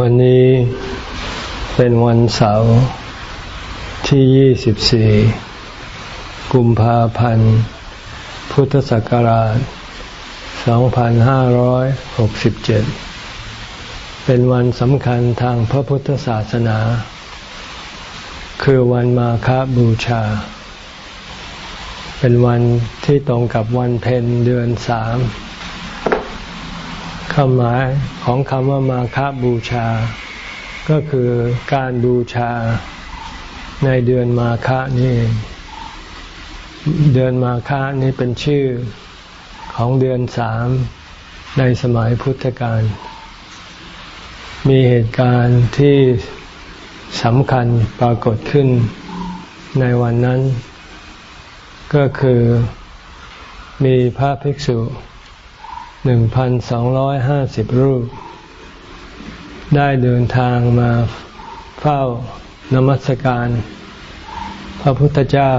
วันนี้เป็นวันเสาร์ที่ 24 กุมภาพันธ์ พุทธศักราช 2567 เป็นวันสำคัญทางพระพุทธศาสนา คือวันมาฆบูชา เป็นวันที่ตรงกับวันเพ็ญเดือนสาม ความหมายของคำว่ามาฆบูชา ก็คือการบูชาในเดือนมาฆนี่เดือนมาฆนี้เป็นชื่อของเดือนสามในสมัยพุทธกาลมีเหตุการณ์ที่สำคัญปรากฏขึ้นในวันนั้น ก็คือมีพระภิกษุ หนึ่งพันสองร้อยห้าสิบรูป ได้เดินทางมาเฝ้านมัสการ พระพุทธเจ้า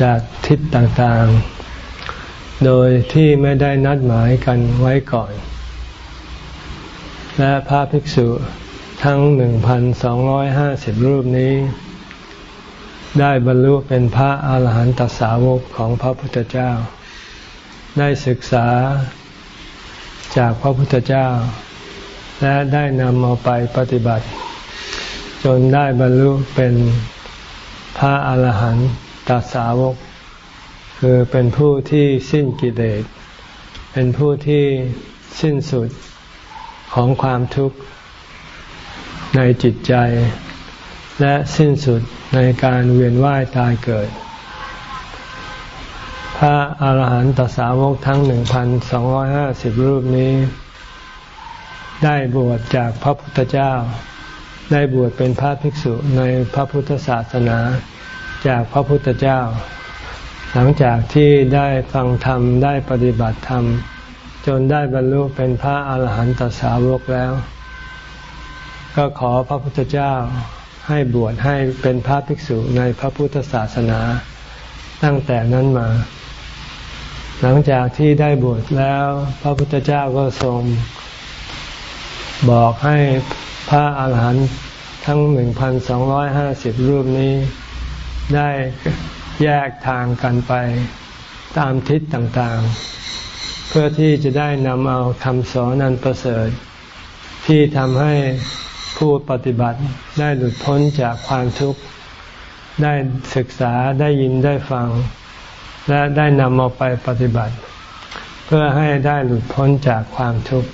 จากทิศต่างๆ โดยที่ไม่ได้นัดหมายกันไว้ก่อน และพระภิกษุทั้งหนึ่งพันสองร้อยห้าสิบรูปนี้ ได้บรรลุเป็นพระอาหารหันตสาวกของพระพุทธเจ้า ได้ศึกษาจากพระพุทธเจ้า และได้นำเอาไปปฏิบัติ จนได้บรรลุเป็นพระอาหารหันตสาวก คือเป็นผู้ที่สิ้นกิเลสเป็นผู้ที่สิ้นสุดของความทุกข์ในจิตใจ และสิ้นสุดในการเวียนว่ายตายเกิด พระอาหารหันตสาวกทั้งหนึ่งพันสองร้อยห้าสิบรูปนี้ ได้บวชจากพระพุทธเจ้า ได้บวชเป็นพระภิกษุในพระพุทธศาสนาจากพระพุทธเจ้า หลังจากที่ได้ฟังธรรมได้ปฏิบัติธรรม จนได้บรรลุเป็นพระอาหารหันตสาวกแล้ว ก็ขอพระพุทธเจ้าให้บวชให้เป็นพระภิกษุในพระพุทธศาสนา ตั้งแต่นั้นมา หลังจากที่ได้บวชแล้ว พระพุทธเจ้าก็ทรง บอกให้พระอาหารหันต์ทั้งหนึ่งพันสองร้อยห้าสิบรูปนี้ ได้แยกทางกันไปตามทิศต่างๆ เพื่อที่จะได้นำเอาคำสอนนันประเสริฐ ที่ทำให้ผู้ปฏิบัติได้หลุดพ้นจากความทุกข์ ได้ศึกษาได้ยินได้ฟัง และได้นำเอาไปปฏิบัติ เพื่อให้ได้หลุดพ้นจากความทุกข์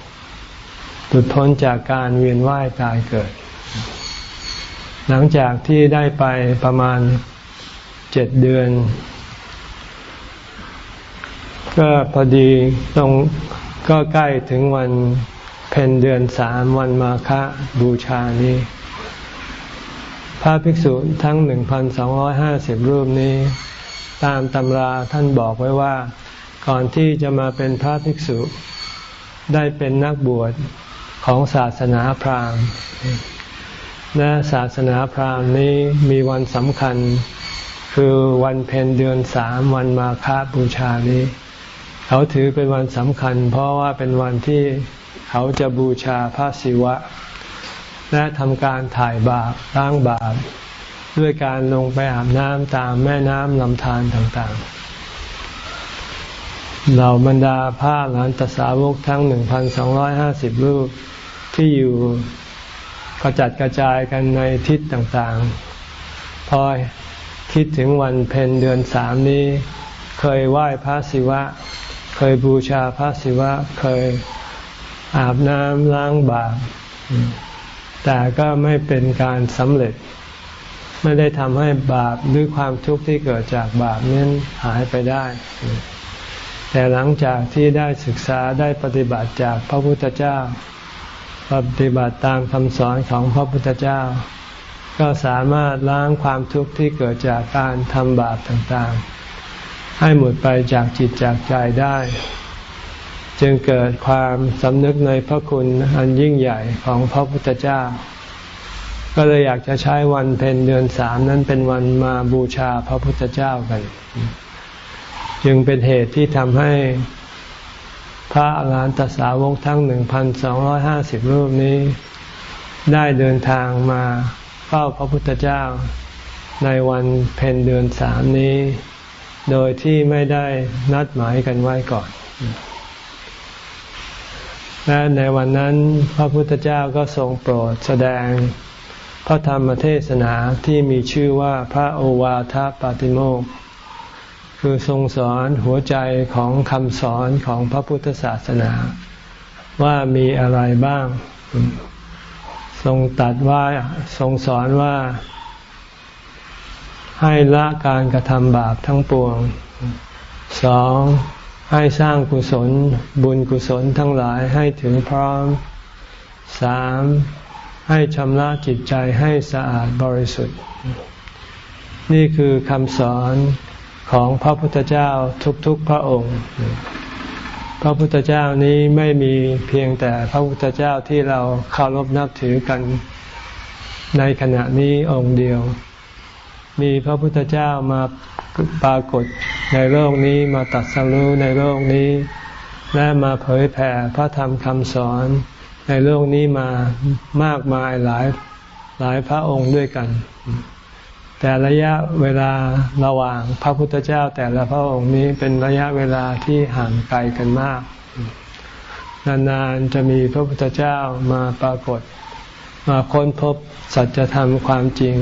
หลุดพ้นจากการเวียนว่ายตายเกิด หลังจากที่ได้ไปประมาณเจ็ดเดือน ก็พอดีตรงก็ใกล้ถึงวันเพนเดือนสามวันมาฆบูชานี้ พระภิกษุทั้งหนึ่งพันสองร้อยห้าสิบรูปนี้ ตามตำราท่านบอกไว้ว่า ก่อนที่จะมาเป็นพระภิกษุ ได้เป็นนักบวชของศาสนาพราหมณ์และศาสนาพราหมณ์นี้มีวันสำคัญ คือวันเพ็ญเดือนสามวันมาฆบูชานี้ เขาถือเป็นวันสำคัญ เพราะว่าเป็นวันที่เขาจะบูชาพระศิวะ และทำการถ่ายบาปล้างบาป ด้วยการลงไปอาบน้ำตามแม่น้ำลำธารต่างๆ เหล่าบรรดาพระหลานตสาวกทั้ง 1,250 รูปที่อยู่กระจัดกระจายกันในทิศต่างๆ พอคิดถึงวันเพ็ญเดือนสามนี้ เคยไหว้พระศิวะ เคยบูชาพระศิวะ เคยอาบน้ำล้างบาปแต่ก็ไม่เป็นการสำเร็จ ไม่ได้ทำให้บาปหรือความทุกข์ที่เกิดจากบาปนั้นหายไปได้ แต่หลังจากที่ได้ศึกษาได้ปฏิบัติจากพระพุทธเจ้า ปฏิบัติตามคำสอนของพระพุทธเจ้า ก็สามารถล้างความทุกข์ที่เกิดจากการทำบาปต่างๆ ให้หมดไปจากจิตจากใจได้ จึงเกิดความสำนึกในพระคุณอันยิ่งใหญ่ของพระพุทธเจ้า ก็เลยอยากจะใช้วันเพ็ญเดือนสามนั้นเป็นวันมาบูชาพระพุทธเจ้ากัน จึงเป็นเหตุที่ทำให้พระอรหันตสาวกทั้งหนึ่งพันสองร้อยห้าสิบรูปนี้ ได้เดินทางมาเฝ้าพระพุทธเจ้า ในวันเพ็ญเดือนสามนี้ โดยที่ไม่ได้นัดหมายกันไว้ก่อน และในวันนั้นพระพุทธเจ้าก็ทรงโปรดแสดง พระธรรมเทศนาที่มีชื่อว่าพระโอวาทปาติโมกคือทรงสอนหัวใจของคำสอนของพระพุทธศาสนา ว่ามีอะไรบ้าง ทรงตัดว่าทรงสอนว่า ให้ละการกระทำบาปทั้งปวงสองให้สร้างกุศลบุญกุศลทั้งหลายให้ถึงพร้อมสาม ให้ชำระจิตใจให้สะอาดบริสุทธิ์ นี่คือคำสอนของพระพุทธเจ้าทุกๆพระองค์ พระพุทธเจ้านี้ไม่มีเพียงแต่พระพุทธเจ้าที่เราเคารพนับถือกันในขณะนี้องค์เดียว มีพระพุทธเจ้ามาปรากฏในโลกนี้มาตัดสรู้ในโลกนี้ และมาเผยแผ่พระธรรมคำสอน ในโลกนี้มามากมายหลายหลายพระองค์ด้วยกัน แต่ระยะเวลาระหว่างพระพุทธเจ้าแต่ละพระองค์นี้เป็นระยะเวลาที่ห่างไกลกันมาก นานๆจะมีพระพุทธเจ้ามาปรากฏ มาค้นพบสัจธรรมความจริง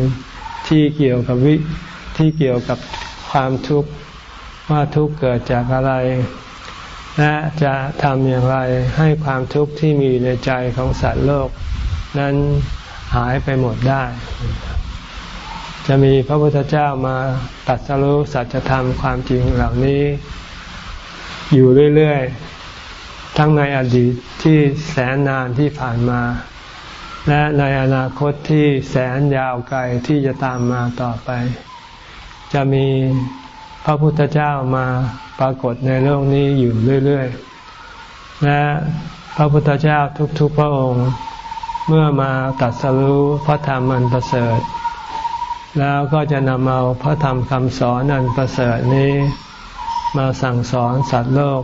ที่เกี่ยวกับวิที่เกี่ยวกับความทุกข์ว่าทุกข์เกิดจากอะไร และจะทำอย่างไรให้ความทุกข์ที่มีในใจของสัตว์โลก นั้นหายไปหมดได้ จะมีพระพุทธเจ้ามาตัดสรุสัจธรรมความจริงเหล่านี้ อยู่เรื่อยๆ ทั้งในอดีตที่แสนนานที่ผ่านมา และในอนาคตที่แสนยาวไกลที่จะตามมาต่อไป จะมี พระพุทธเจ้ามาปรากฏในโลกนี้อยู่เรื่อยๆ และพระพุทธเจ้าทุกๆพระองค์ เมื่อมาตัดสรู้พระธรรมอันประเสริฐ แล้วก็จะนำเอาพระธรรมคำสอนอันประเสริฐนี้มาสั่งสอนสัตว์โลก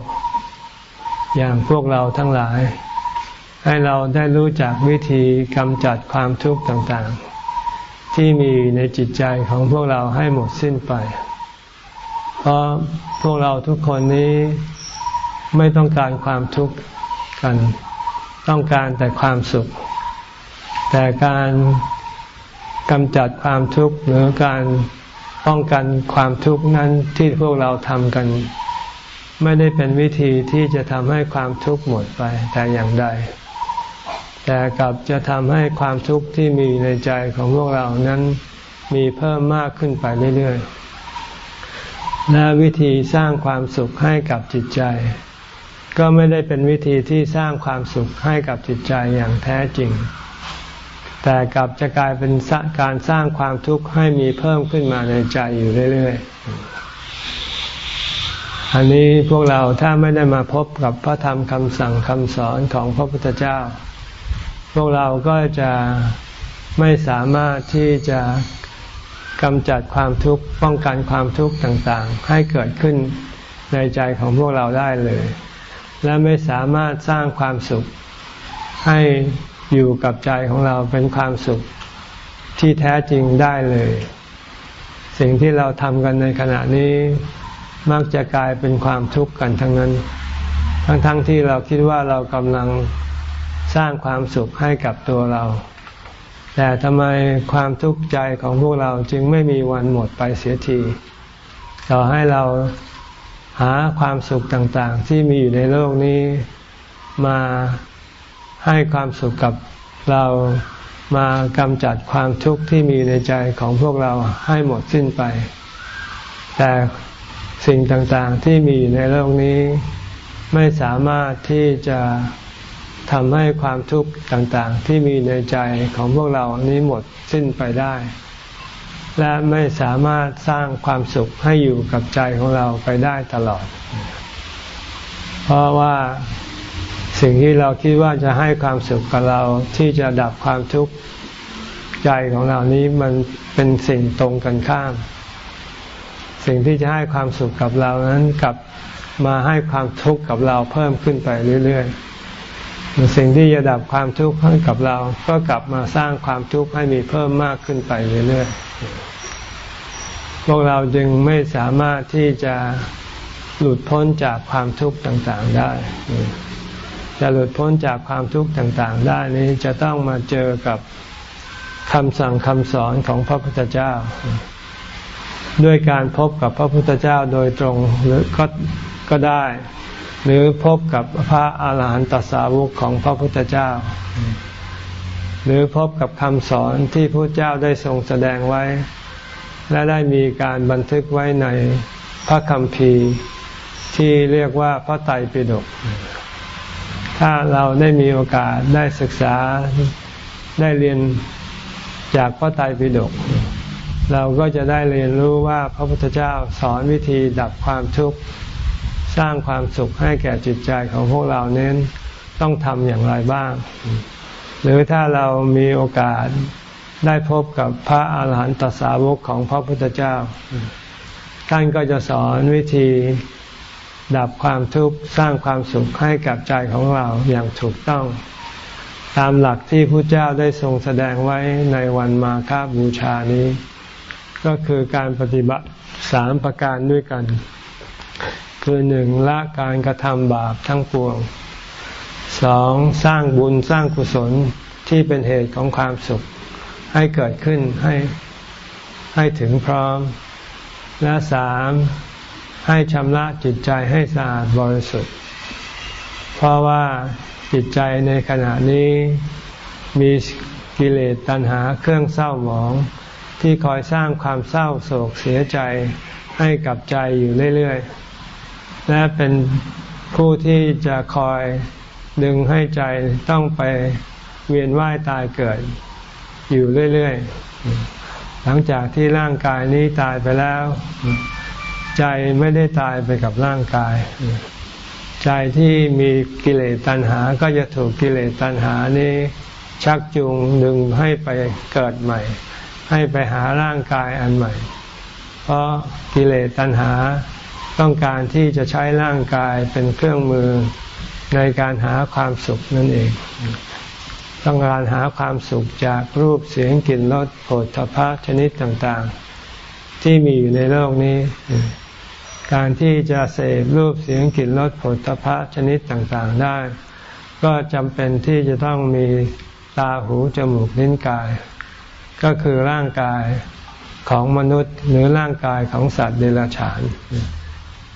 อย่างพวกเราทั้งหลาย ให้เราได้รู้จักวิธีกำจัดความทุกข์ต่างๆ ที่มีในจิตใจของพวกเราให้หมดสิ้นไป เพราะพวกเราทุกคนนี้ไม่ต้องการความทุกข์กัน ต้องการแต่ความสุข แต่การกำจัดความทุกข์หรือการป้องกันความทุกข์นั้นที่พวกเราทำกัน ไม่ได้เป็นวิธีที่จะทำให้ความทุกข์หมดไปแต่อย่างใด แต่กลับจะทำให้ความทุกข์ที่มีในใจของพวกเรานั้นมีเพิ่มมากขึ้นไปเรื่อยๆ และวิธีสร้างความสุขให้กับจิตใจ ก็ไม่ได้เป็นวิธีที่สร้างความสุขให้กับจิตใจอย่างแท้จริง แต่กลับจะกลายเป็นการสร้างความทุกข์ให้มีเพิ่มขึ้นมาในใจอยู่เรื่อยๆ อันนี้พวกเราถ้าไม่ได้มาพบกับพระธรรมคำสั่งคำสอนของพระพุทธเจ้า พวกเราก็จะไม่สามารถที่จะ กำจัดความทุกข์ป้องกันความทุกข์ต่างๆ ให้เกิดขึ้นในใจของพวกเราได้เลย และไม่สามารถสร้างความสุข ให้อยู่กับใจของเราเป็นความสุขที่แท้จริงได้เลย สิ่งที่เราทำกันในขณะนี้มักจะกลายเป็นความทุกข์กันทั้งนั้น ทั้งๆทที่เราคิดว่าเรากำลังสร้างความสุขให้กับตัวเรา แต่ทำไมความทุกข์ใจของพวกเราจึงไม่มีวันหมดไปเสียที ต่อให้เราหาความสุขต่างๆ ที่มีอยู่ในโลกนี้มาให้ความสุขกับเรามากำจัดความทุกข์ที่มีในใจของพวกเราให้หมดสิ้นไป แต่สิ่งต่างๆที่มีอยู่ในโลกนี้ ไม่สามารถที่จะ ทำให้ความทุกข์ต่างๆ ที่มีในใจของพวกเรานี้หมดสิ้นไปได้ และไม่สามารถสร้างความสุขให้อยู่กับใจของเราไปได้ตลอด เพราะว่าสิ่งที่เราคิดว่าจะให้ความสุขกับเราที่จะดับความทุกข์ใจของเรานี้มันเป็นสิ่งตรงกันข้าม สิ่งที่จะให้ความสุขกับเรานั้นกลับมาให้ความทุกข์กับเราเพิ่มขึ้นไปเรื่อย ๆ สิ่งที่จะดับความทุกข์ให้กับเรา ก็กลับมาสร้างความทุกข์ให้มีเพิ่มมากขึ้นไปเรื่อยๆ พวกเราจึงไม่สามารถที่จะหลุดพ้นจากความทุกข์ต่างๆได้ จะหลุดพ้นจากความทุกข์ต่างๆ ได้นี้จะต้องมาเจอกับคำสั่งคำสอนของพระพุทธเจ้า ด้วยการพบกับพระพุทธเจ้าโดยตรงหรือก็ก็ได้ หรือพบกับพระอาหารหันตสาวกของพระพุทธเจ้า หรือพบกับคำสอนที่พระเจ้าได้ทรงแสดงไว้ และได้มีการบันทึกไว้ในพระคัมภีร์ที่เรียกว่าพระไตรปิฎกถ้าเราได้มีโอกาสได้ศึกษาได้เรียนจากพระไตรปิฎกเราก็จะได้เรียนรู้ว่าพระพุทธเจ้าสอนวิธีดับความทุกข์ สร้างความสุขให้แก่จิตใจของพวกเราเน้นต้องทำอย่างไรบ้าง หรือถ้าเรามีโอกาสได้พบกับพระอาหารหันตสาวกของพระพุทธเจ้า ท่านก็จะสอนวิธีดับความทุกข์สร้างความสุขให้กับใจของเราอย่างถูกต้อง ตามหลักที่พระเจ้าได้ทรงแสดงไว้ในวันมาฆบูชานี้ ก็คือการปฏิบัติสามประการด้วยกัน คือหนึ่งละการกระทำบาปทั้งปวงสองสร้างบุญสร้างกุศลที่เป็นเหตุของความสุข ให้เกิดขึ้นให้ให้ถึงพร้อม และสามให้ชำระจิตใจให้สะอาดบริสุทธิ์ เพราะว่าจิตใจในขณะนี้มีกิเลสตัณหาเครื่องเศร้าหมอง ที่คอยสร้างความเศร้าโศกเสียใจให้กับใจอยู่เรื่อยๆ และเป็นผู้ที่จะคอยดึงให้ใจต้องไปเวียนว่ายตายเกิด อยู่เรื่อยๆ หลังจากที่ร่างกายนี้ตายไปแล้ว ใจไม่ได้ตายไปกับร่างกาย ใจที่มีกิเลสตัณหาก็จะถูกกิเลสตัณหานี้ ชักจูงดึงให้ไปเกิดใหม่ ให้ไปหาร่างกายอันใหม่ เพราะกิเลสตัณหา ต้องการที่จะใช้ร่างกายเป็นเครื่องมือในการหาความสุขนั่นเอง ต้องการหาความสุขจากรูปเสียงกลิ่นรสโผฏฐพะชนิดต่างๆ ที่มีอยู่ในโลกนี้ การที่จะเสพรูปเสียงกลิ่นรสผลตภะชนิดต่างๆได้ ก็จำเป็นที่จะต้องมีตาหูจมูกลิ้นกาย ก็คือร่างกายของมนุษย์หรือร่างกายของสัตว์เดรัจฉาน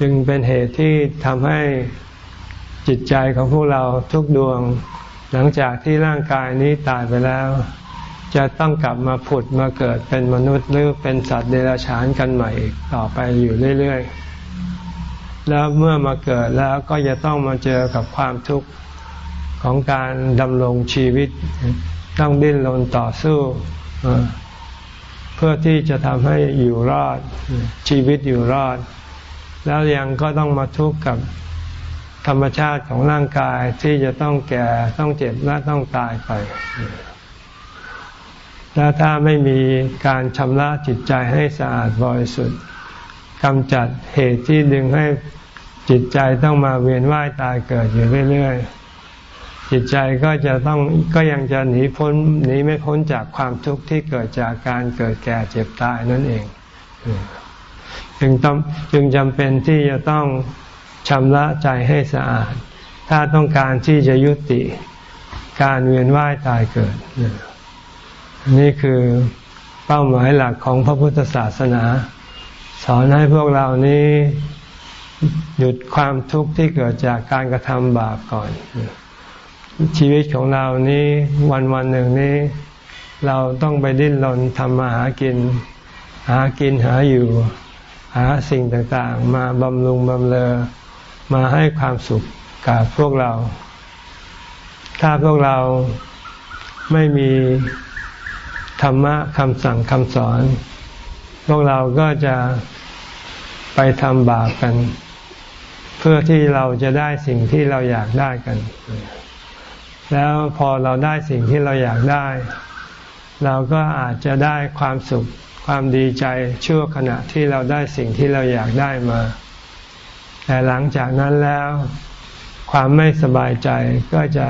จึงเป็นเหตุที่ทำให้จิตใจของพวกเราทุกดวง หลังจากที่ร่างกายนี้ตายไปแล้ว จะต้องกลับมาผุดมาเกิดเป็นมนุษย์หรือเป็นสัตว์เดรัจฉานกันใหม่ต่อไปอยู่เรื่อยๆ แล้วเมื่อมาเกิดแล้วก็จะต้องมาเจอกับความทุกข์ของการดำรงชีวิต ต้องดิ้นรนต่อสู้เพื่อที่จะทำให้อยู่รอดชีวิตอยู่รอด แล้วยังก็ต้องมาทุกข์กับธรรมชาติของร่างกายที่จะต้องแก่ต้องเจ็บและต้องตายไปและถ้าไม่มีการชำระจิตใจให้สะอาดบริสุทธิ์กำจัดเหตุที่ดึงให้จิตใจต้องมาเวียนว่ายตายเกิดอยู่เรื่อยๆ จิตใจก็จะต้องก็ยังจะหนีพ้นหนีไม่พ้นจากความทุกข์ที่เกิดจากการเกิดแก่เจ็บตายนั่นเอง จึงต้องจึงจำเป็นที่จะต้องชำระใจให้สะอาด ถ้าต้องการที่จะยุติการเวียนว่ายตายเกิด นี่คือเป้าหมายหลักของพระพุทธศาสนา สอนให้พวกเรานี้หยุดความทุกข์ที่เกิดจากการกระทำบาปก่อน ชีวิตของเรานี้วันวันหนึ่งนี้ เราต้องไปดิ้นรนทำมาหากิน หากินหาอยู่ หาสิ่งต่างๆ มาบำรุงบำเรอมาให้ความสุขกับพวกเรา ถ้าพวกเราไม่มีธรรมะคำสั่งคำสอน พวกเราก็จะไปทำบาปกัน เพื่อที่เราจะได้สิ่งที่เราอยากได้กัน แล้วพอเราได้สิ่งที่เราอยากได้ เราก็อาจจะได้ความสุข ความดีใจชั่วขณะที่เราได้สิ่งที่เราอยากได้มา แต่หลังจากนั้นแล้ว ความไม่สบายใจก็จะ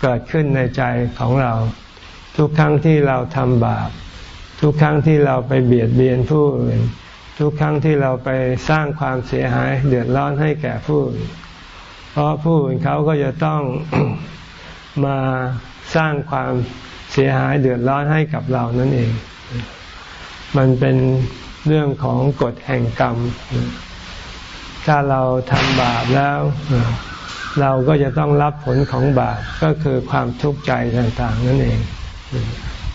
เกิดขึ้นในใจของเรา ทุกครั้งที่เราทำบาป ทุกครั้งที่เราไปเบียดเบียนผู้อื่นทุกครั้งที่เราไปสร้างความเสียหายเดือดร้อนให้แก่ผู้อื่นเพราะผู้อื่นเขาก็จะต้องมาสร้างความเสียหายเดือดร้อนให้กับเรานั่นเอง มันเป็นเรื่องของกฎแห่งกรรม ถ้าเราทำบาปแล้ว เราก็จะต้องรับผลของบาปก็คือความทุกข์ใจต่างๆ นั่นเอง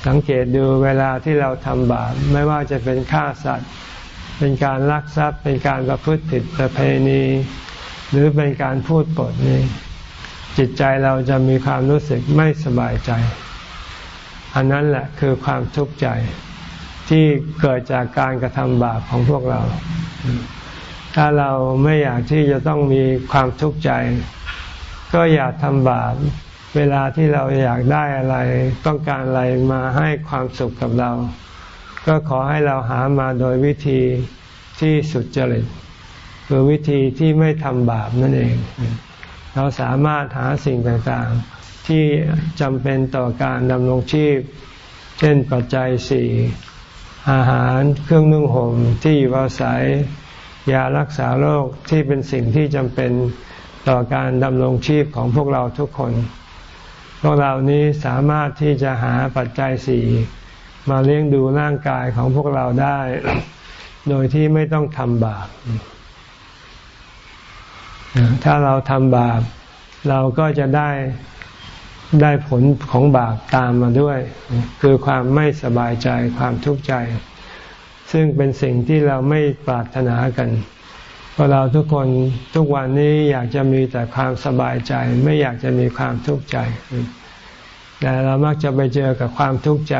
สังเกตดูเวลาที่เราทำบาปไม่ว่าจะเป็นฆ่าสัตว์ เป็นการลักทรัพย์ เป็นการประพฤติผิดประเพณี หรือเป็นการพูดปดนี้ จิตใจเราจะมีความรู้สึกไม่สบายใจ อันนั้นแหละคือความทุกข์ใจ ที่เกิดจากการกระทำบาปของพวกเรา ถ้าเราไม่อยากที่จะต้องมีความทุกข์ใจ ก็อย่าทำบาป เวลาที่เราอยากได้อะไร ต้องการอะไรมาให้ความสุขกับเรา ก็ขอให้เราหามาโดยวิธีที่สุดจริตคือวิธีที่ไม่ทำบาปนั่นเอง เราสามารถหาสิ่งต่างๆ ที่จำเป็นต่อการดำรงชีพ เช่นปัจจัยสี่ อาหารเครื่องนุ่งห่มที่อยู่อาศัยยารักษาโรคที่เป็นสิ่งที่จำเป็นต่อการดำรงชีพของพวกเราทุกคน พวกเรานี้สามารถที่จะหาปัจจัยสี่มาเลี้ยงดูร่างกายของพวกเราได้ โดยที่ไม่ต้องทำบาป ถ้าเราทำบาป เราก็จะได้ ได้ผลของบาปตามมาด้วย คือความไม่สบายใจความทุกข์ใจ ซึ่งเป็นสิ่งที่เราไม่ปรารถนากัน เพราะเราทุกคนทุกวันนี้อยากจะมีแต่ความสบายใจ ไม่อยากจะมีความทุกข์ใจ แต่เรามักจะไปเจอกับความทุกข์ใจ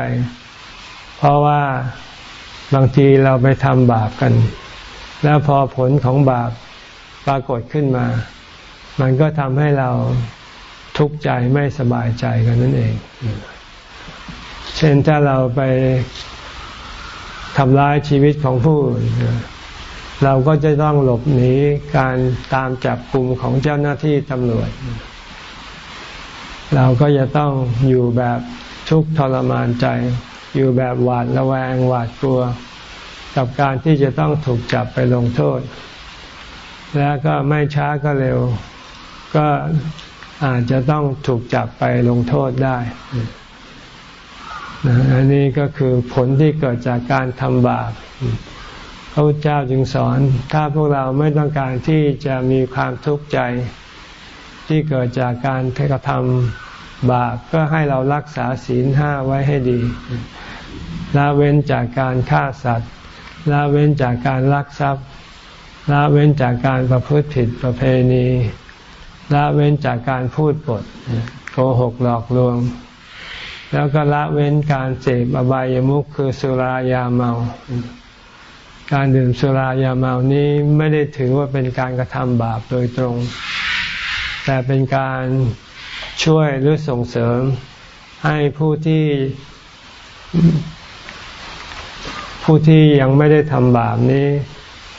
เพราะว่าบางทีเราไปทำบาปกัน แล้วพอผลของบาปปรากฏขึ้นมา มันก็ทำให้เรา ทุกข์ใจไม่สบายใจกันนั่นเอง เช่นถ้าเราไปทำร้ายชีวิตของผู้อื่นเราก็จะต้องหลบหนีการตามจับกลุ่มของเจ้าหน้าที่ตำรวจ เราก็จะต้องอยู่แบบทุกข์ทรมานใจ อยู่แบบหวาดระแวงหวาดกลัว กับการที่จะต้องถูกจับไปลงโทษ แล้วก็ไม่ช้าก็เร็ว ก็ อาจจะต้องถูกจับไปลงโทษได้อันนี้ก็คือผลที่เกิดจากการทำบาปพระพุทธเจ้าจึงสอน ถ้าพวกเราไม่ต้องการที่จะมีความทุกข์ใจที่เกิดจากการกระทำบาปก็ให้เรารักษาศีลห้าไว้ให้ดีละเว้นจากการฆ่าสัตว์ละเว้นจากการลักทรัพย์ละเว้นจากการประพฤติผิดประเพณี ละเว้นจากการพูดปดโกหกหลอกลวง แล้วก็ละเว้นการเสพอบายามุขคือสุรายาเมา การดื่มสุรายาเมานี้ไม่ได้ถือว่าเป็นการกระทำบาปโดยตรง แต่เป็นการช่วยหรือส่งเสริมให้ผู้ที่ผู้ที่ยังไม่ได้ทำบาปนี้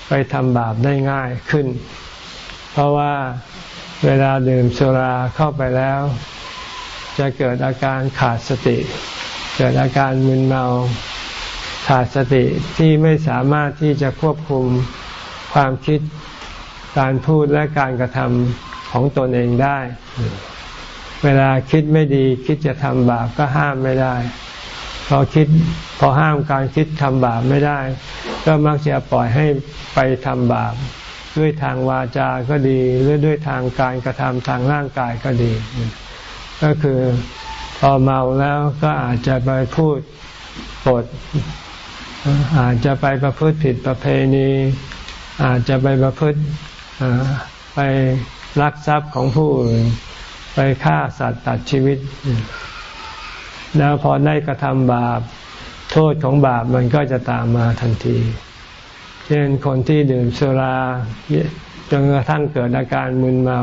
ไปทำบาปได้ง่ายขึ้น เพราะว่า เวลาดื่มสุราเข้าไปแล้ว จะเกิดอาการขาดสติ เกิดอาการมึนเมาขาดสติที่ไม่สามารถที่จะควบคุมความคิดการพูดและการกระทำของตนเองได้ เวลาคิดไม่ดีคิดจะทำบาปก็ห้ามไม่ได้ พอคิดพอห้ามการคิดทำบาปไม่ได้ ก็มักจะปล่อยให้ไปทำบาป ด้วยทางวาจาก็ดีหรือด้วยทางการกระทำทางร่างกายก็ดี ก็คือพอเมาแล้วก็อาจจะไปพูดปด อาจจะไปประพฤติผิดประเพณี อาจจะไปประพฤติไปลักทรัพย์ของผู้อื่นไปฆ่าสัตว์ตัดชีวิต แล้วพอได้กระทำบาป โทษของบาปมันก็จะตามมาทันที เช่นคนที่ดื่มสุราจนกระทั่งเกิดอาการมึนเมา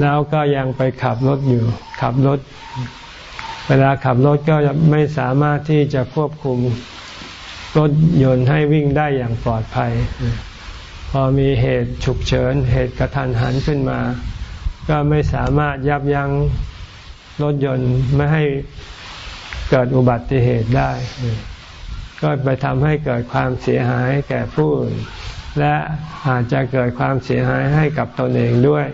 แล้วก็ยังไปขับรถอยู่ ขับรถ เวลาขับรถก็ไม่สามารถที่จะควบคุมรถยนต์ให้วิ่งได้อย่างปลอดภัย พอมีเหตุฉุกเฉิน เหตุกระทันหันขึ้นมา ก็ไม่สามารถยับยั้งรถยนต์ไม่ให้เกิดอุบัติเหตุได้ ก็ไปทำให้เกิดความเสียหายแก่ผู้อื่นและอาจจะเกิดความเสียหายให้กับตนเองด้วย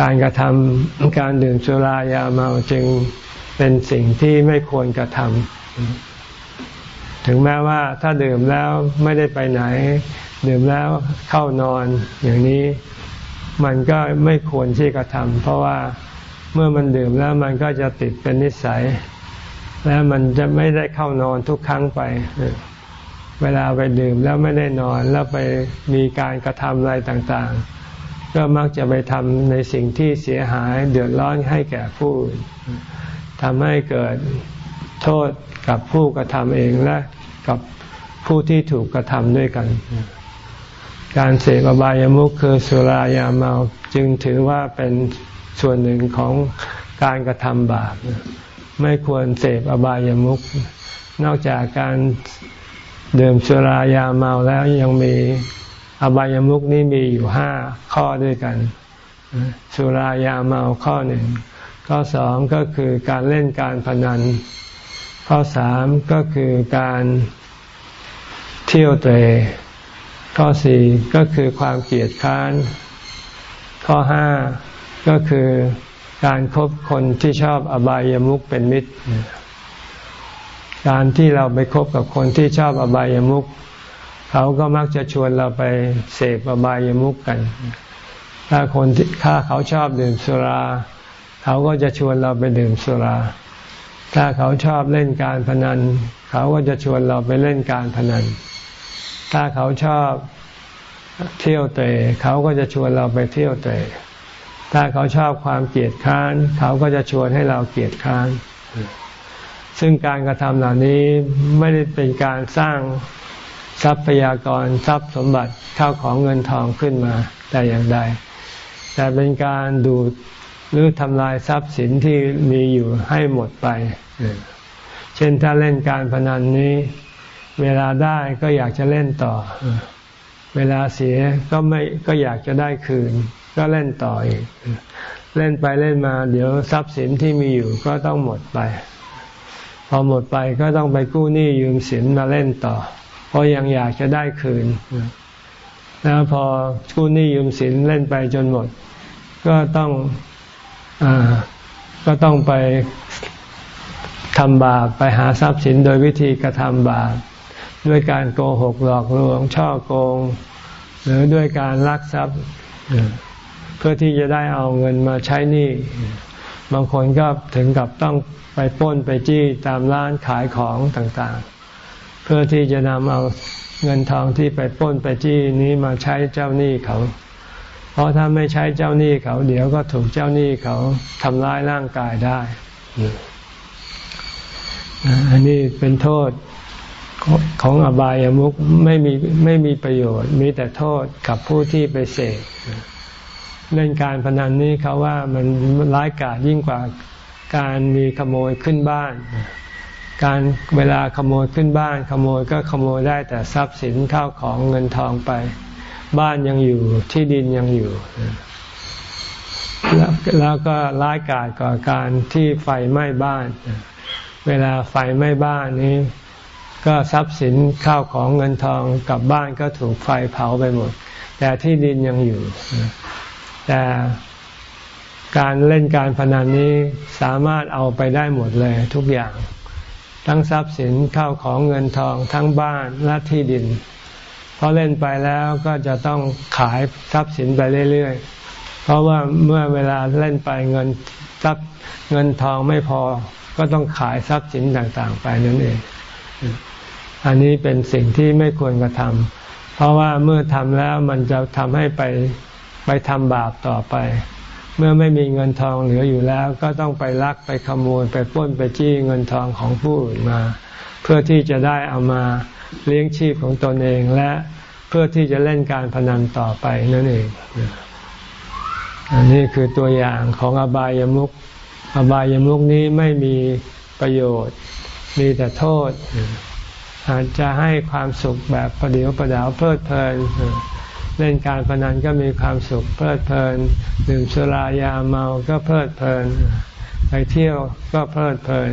การกระทำการดื่มสุรายาเมาจึงเป็นสิ่งที่ไม่ควรกระทำถึงแม้ว่าถ้าดื่มแล้วไม่ได้ไปไหน ดื่มแล้วเข้านอนอย่างนี้มันก็ไม่ควรที่กระทำเพราะว่าเมื่อมันดื่มแล้วมันก็จะติดเป็นนิสัย และมันจะไม่ได้เข้านอนทุกครั้งไป เวลาไปดื่มแล้วไม่ได้นอนแล้วไปมีการกระทำอะไรต่างๆ ก็มักจะไปทำในสิ่งที่เสียหายเดือดร้อนให้แก่ผู้ทำให้เกิดโทษกับผู้กระทำเองและกับผู้ที่ถูกกระทำด้วยกัน การเสพอบายามุขคือสุรายาเมาจึงถือว่าเป็นส่วนหนึ่งของการกระทำบาป ไม่ควรเสพอบายามุขนอกจากการดื่มสุรายาเมาแล้วยังมีอบายามุขนี้มีอยู่ห้าข้อด้วยกัน สุรายาเมาข้อหนึ่งข้อสองก็คือการเล่นการพนัน ข้อสามก็คือการเที่ยวเตะข้อสี่ก็คือความเกลียดค้าน ข้อห้าก็คือ การครบคนที่ชอบอบายามุขเป็นมิตร การที่เราไปคบกับคนที่ชอบอบายามุขเขาก็มักจะชวนเราไปเสพอบายามุขกัน ถ้าคนที่ถ้าเขาชอบดื่มสุรา เขาก็จะชวนเราไปดื่มสุรา ถ้าเขาชอบเล่นการพนัน เขาก็จะชวนเราไปเล่นการพนัน ถ้าเขาชอบเที่ยวเตะเขาก็จะชวนเราไปเที่ยวเตะ ถ้าเขาชอบความเกลียดค้าน เขาก็จะชวนให้เราเกลียดค้าน ซึ่งการกระทำเหล่านี้ไม่ได้เป็นการสร้างทรัพยากรทรัพย์สมบัติเข้าของเงินทองขึ้นมาแต่อย่างใด แต่เป็นการดูดหรือทำลายทรัพย์สินที่มีอยู่ให้หมดไป เช่นถ้าเล่นการพนันนี้ เวลาได้ก็อยากจะเล่นต่อ เวลาเสียก็ไม่ก็อยากจะได้คืน ก็เล่นต่ออีก เล่นไปเล่นมา เดี๋ยวทรัพย์สินที่มีอยู่ก็ต้องหมดไป พอหมดไปก็ต้องไปกู้หนี้ยืมสินมาเล่นต่อ เพราะยังอยากจะได้คืน แล้วพอกู้หนี้ยืมสินเล่นไปจนหมด ก็ต้องอก็ต้องไปทำบาปไปหาทรัพย์สินโดยวิธีกระทำบาปด้วยการโกหกหลอกลวงช่อโกง หรือด้วยการลักทรัพย์ เพื่อที่จะได้เอาเงินมาใช้หนี้บางคนก็ถึงกับต้องไปป้นไปจี้ตามร้านขายของต่างๆ เพื่อที่จะนำเอาเงินทองที่ไปป้นไปจี้นี้มาใช้เจ้าหนี้เขา เพราะถ้าไม่ใช้เจ้าหนี้เขา เดี๋ยวก็ถูกเจ้าหนี้เขาทำร้ายร่างกายได้ อันนี้เป็นโทษของอบายามุขไม่มีไม่มีประโยชน์ มีแต่โทษกับผู้ที่ไปเสก เล่นการพนันนี้เขาว่ามันร้ายกาจยิ่งกว่าการมีขโมยขึ้นบ้าน การเวลาขโมยขึ้นบ้าน ขโมยก็ขโมยได้แต่ทรัพย์สินข้าวของเงินทองไป บ้านยังอยู่ที่ดินยังอยู่ แล้วก็ร้ายกาจกว่าการที่ไฟไหม้บ้าน เวลาไฟไหม้บ้านนี้ ก็ทรัพย์สินข้าวของเงินทองกับบ้านก็ถูกไฟเผาไปหมด แต่ที่ดินยังอยู่ แต่การเล่นการพนันนี้สามารถเอาไปได้หมดเลยทุกอย่าง ทั้งทรัพย์สินเข้าของเงินทองทั้งบ้านและที่ดินพอเล่นไปแล้วก็จะต้องขายทรัพย์สินไปเรื่อยๆ เพราะว่าเมื่อเวลาเล่นไปเงินทรัพย์เงินทองไม่พอก็ต้องขายทรัพย์สินต่างๆ ไปนั่นเอง อันนี้เป็นสิ่งที่ไม่ควรกระทำเพราะว่าเมื่อทำแล้วมันจะทำให้ไป ไปทำบาปต่อไป เมื่อไม่มีเงินทองเหลืออยู่แล้ว ก็ต้องไปลักไปขโมยไปป้นไปจี้เงินทองของผู้อื่นมา เพื่อที่จะได้เอามาเลี้ยงชีพของตนเองและเพื่อที่จะเล่นการพนันต่อไปนั่นเอง อันนี้คือตัวอย่างของอบายามุขอบายามุขนี้ไม่มีประโยชน์ มีแต่โทษ อาจจะให้ความสุขแบบประเดียวประดาวเพลิดเพลิน เล่นการพนันก็มีความสุขเพลิดเพลินดื่มสุรายาเมาก็เพลิดเพลินไปเที่ยวก็เพลิดเพลิน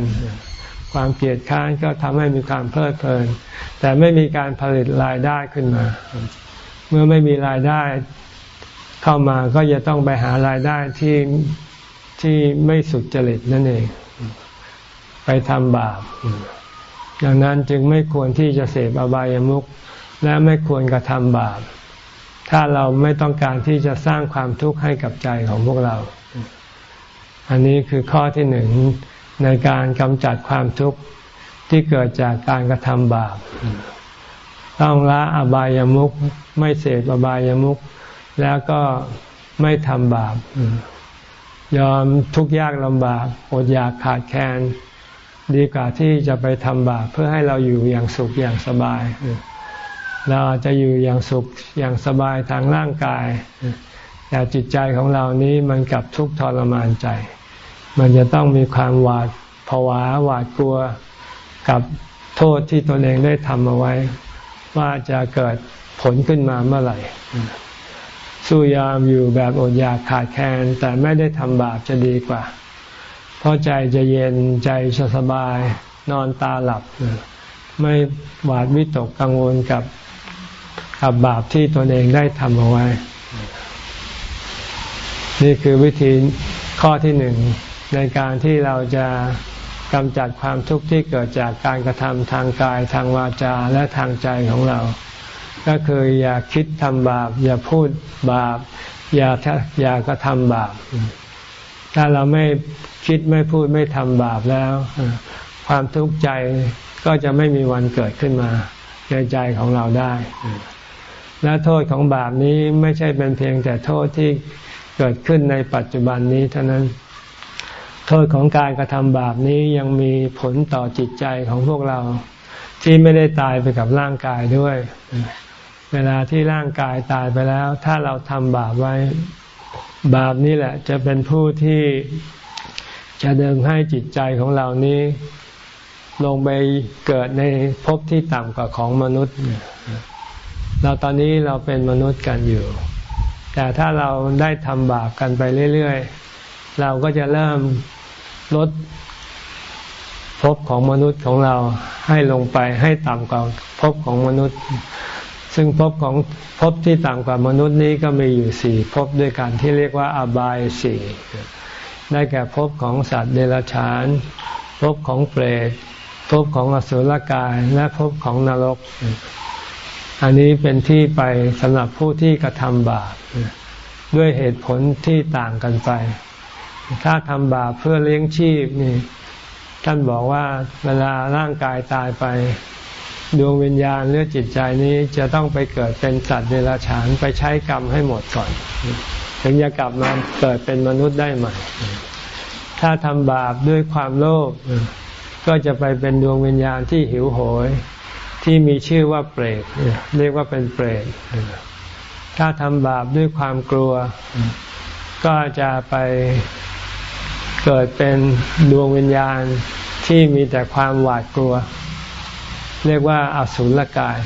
ความเกลียดค้านก็ทำให้มีความเพลิดเพลิน แต่ไม่มีการผลิตรายได้ขึ้นมา เมื่อไม่มีรายได้เข้ามาก็จะต้องไปหารายได้ที่ที่ไม่สุจริตนั่นเอง ไปทำบาปดังนั้นจึงไม่ควรที่จะเสพอบายามุขและไม่ควรกระทำบาป ถ้าเราไม่ต้องการที่จะสร้างความทุกข์ให้กับใจของพวกเรา อันนี้คือข้อที่หนึ่งในการกำจัดความทุกข์ที่เกิดจากการกระทำบาป ต้องละอบายามุขไม่เสพอบายามุขแล้วก็ไม่ทำบาป ยอมทุกข์ยากลำบากอดอยากขาดแคลนดีกว่าที่จะไปทำบาปเพื่อให้เราอยู่อย่างสุขอย่างสบาย เราอาจจะอยู่อย่างสุขอย่างสบายทางร่างกาย แต่จิตใจของเรานี้มันกลับทุกข์ทรมานใจ มันจะต้องมีความหวาดผวาหวาดกลัวกับโทษที่ตนเองได้ทำเอาไว้ ว่าจะเกิดผลขึ้นมาเมื่อไหร่ สู้ยามอยู่แบบอดอยากขาดแคลนแต่ไม่ได้ทำบาปจะดีกว่า เพราะใจจะเย็นใจจะสบายนอนตาหลับ ไม่หวาดวิตกกังวลกับ กับบาปที่ตนเองได้ทำเอาไว้ นี่คือวิธีข้อที่หนึ่งในการที่เราจะกำจัดความทุกข์ที่เกิดจากการกระทำทางกายทางวาจาและทางใจของเรา ก็คืออย่าคิดทำบาป อย่าพูดบาป อย่าอย่ากระทำบาป ถ้าเราไม่คิดไม่พูดไม่ทำบาปแล้ว ความทุกข์ใจก็จะไม่มีวันเกิดขึ้นมาในใจของเราได้ และโทษของบาปนี้ไม่ใช่เป็นเพียงแต่โทษที่เกิดขึ้นในปัจจุบันนี้เท่านั้น โทษของการกระทำบาปนี้ยังมีผลต่อจิตใจของพวกเรา ที่ไม่ได้ตายไปกับร่างกายด้วย เวลาที่ร่างกายตายไปแล้ว ถ้าเราทำบาปไว้ บาปนี่แหละ จะเป็นผู้ที่จะดึงให้จิตใจของเรานี้ ลงไปเกิดในภพที่ต่ำกว่าของมนุษย์ เราตอนนี้เราเป็นมนุษย์กันอยู่ แต่ถ้าเราได้ทำบาปกันไปเรื่อยๆ เราก็จะเริ่มลดภพของมนุษย์ของเราให้ลงไปให้ต่ำกว่าภพของมนุษย์ ซึ่งภพของภพที่ต่ำกว่ามนุษย์นี้ก็มีอยู่สี่ภพด้วยกันที่เรียกว่าอบายสี่ได้แก่ภพของสัตว์เดรัจฉานภพของเปรตภพของอสุรกายและภพของนรก อันนี้เป็นที่ไปสำหรับผู้ที่กระทำบาปด้วยเหตุผลที่ต่างกันไป ถ้าทำบาปเพื่อเลี้ยงชีพนี่ท่านบอกว่าเวลาร่างกายตายไป ดวงวิญญาณหรือจิตใจนี้จะต้องไปเกิดเป็นสัตว์เดรัจฉานไปใช้กรรมให้หมดก่อน ถึงจะกลับมาเกิดเป็นมนุษย์ได้ใหม่ ถ้าทำบาปด้วยความโลภก็จะไปเป็นดวงวิญญาณที่หิวโหย ที่มีชื่อว่าเปรตเรียกว่าเป็นเปรตถ้าทำบาปด้วยความกลัว ก็จะไปเกิดเป็นดวงวิญญาณที่มีแต่ความหวาดกลัว เรียกว่าอสุรกาย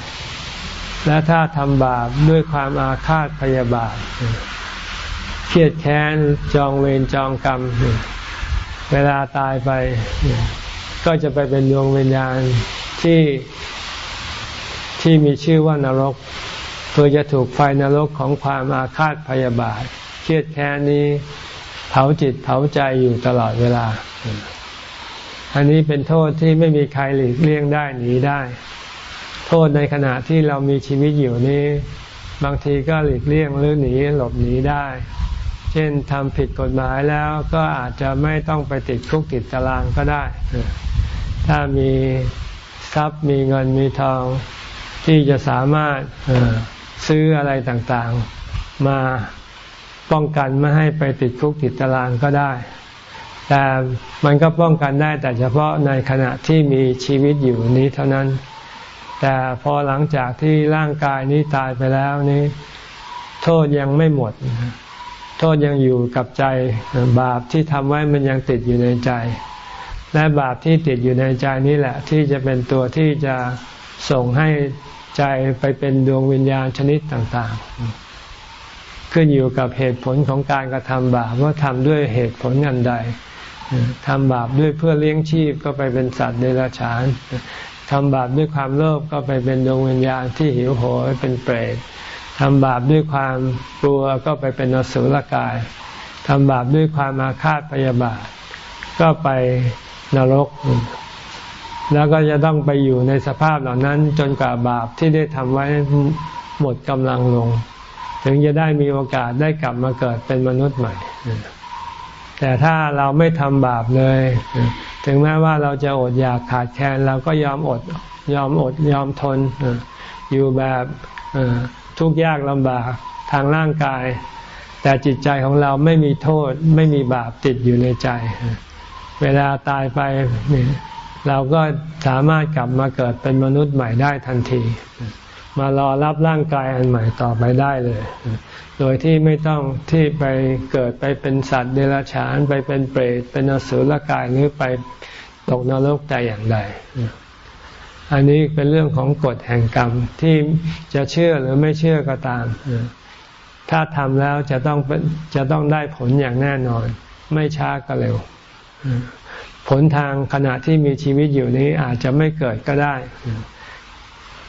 และถ้าทำบาปด้วยความอาฆาตพยาบาทเครียดแค้นจองเวรจองกรรม เวลาตายไป ก็จะไปเป็นดวงวิญญาณที่ ที่มีชื่อว่านรกเพื่อจะถูกไฟนรกของความอาฆาตพยาบาท เครียดแค้นนี้ เผาจิตเผาใจอยู่ตลอดเวลา อันนี้เป็นโทษที่ไม่มีใครหลีกเลี่ยงได้หนีได้ โทษในขณะที่เรามีชีวิตอยู่นี้ บางทีก็หลีกเลี่ยงหรือหนีหลบหนีได้ เช่นทำผิดกฎหมายแล้วก็อาจจะไม่ต้องไปติดคุกติดตารางก็ได้ ถ้ามีทรัพย์มีเงินมีทอง ที่จะสามารถซื้ออะไรต่างๆ มาป้องกันไม่ให้ไปติดคุกติดตารางก็ได้ แต่มันก็ป้องกันได้แต่เฉพาะในขณะที่มีชีวิตอยู่นี้เท่านั้น แต่พอหลังจากที่ร่างกายนี้ตายไปแล้วนี้ โทษยังไม่หมด โทษยังอยู่กับใจบาปที่ทำไว้มันยังติดอยู่ในใจ และบาปที่ติดอยู่ในใจนี้แหละ ที่จะเป็นตัวที่จะ ส่งให้ใจไปเป็นดวงวิญญาณชนิดต่างๆ ขึ้นอยู่กับเหตุผลของการกระทำบาปว่าทำด้วยเหตุผลอันใดทำบาปด้วยเพื่อเลี้ยงชีพก็ไปเป็นสัตว์เดรัจฉานทำบาปด้วยความโลภก็ไปเป็นดวงวิญญาณที่หิวโหยเป็นเปรตทำบาปด้วยความกลัวก็ไปเป็นอสุรกายทำบาปด้วยความอาฆาตพยาบาทก็ไปนรก แล้วก็จะต้องไปอยู่ในสภาพเหล่านั้นจนกว่าบาปที่ได้ทำไว้หมดกำลังลง ถึงจะได้มีโอกาสได้กลับมาเกิดเป็นมนุษย์ใหม่ แต่ถ้าเราไม่ทำบาปเลย ถึงแม้ว่าเราจะอดอยากขาดแคลนเราก็ยอมอดยอมอดยอมทน อยู่แบบทุกข์ยากลำบากทางร่างกาย แต่จิตใจของเราไม่มีโทษไม่มีบาปติดอยู่ในใจ เวลาตายไป เราก็สามารถกลับมาเกิดเป็นมนุษย์ใหม่ได้ทันที มารอรับร่างกายอันใหม่ต่อไปได้เลย โดยที่ไม่ต้องที่ไปเกิดไปเป็นสัตว์เดรัจฉานไปเป็นเปรตเป็นอสุรกายหรือไปตกนรกแต่อย่างใดอันนี้เป็นเรื่องของกฎแห่งกรรมที่จะเชื่อหรือไม่เชื่อก็ตาม ถ้าทำแล้วจะต้องจะต้องได้ผลอย่างแน่นอน ไม่ช้าก็เร็ว ผลทางขณะที่มีชีวิตอยู่นี้อาจจะไม่เกิดก็ได้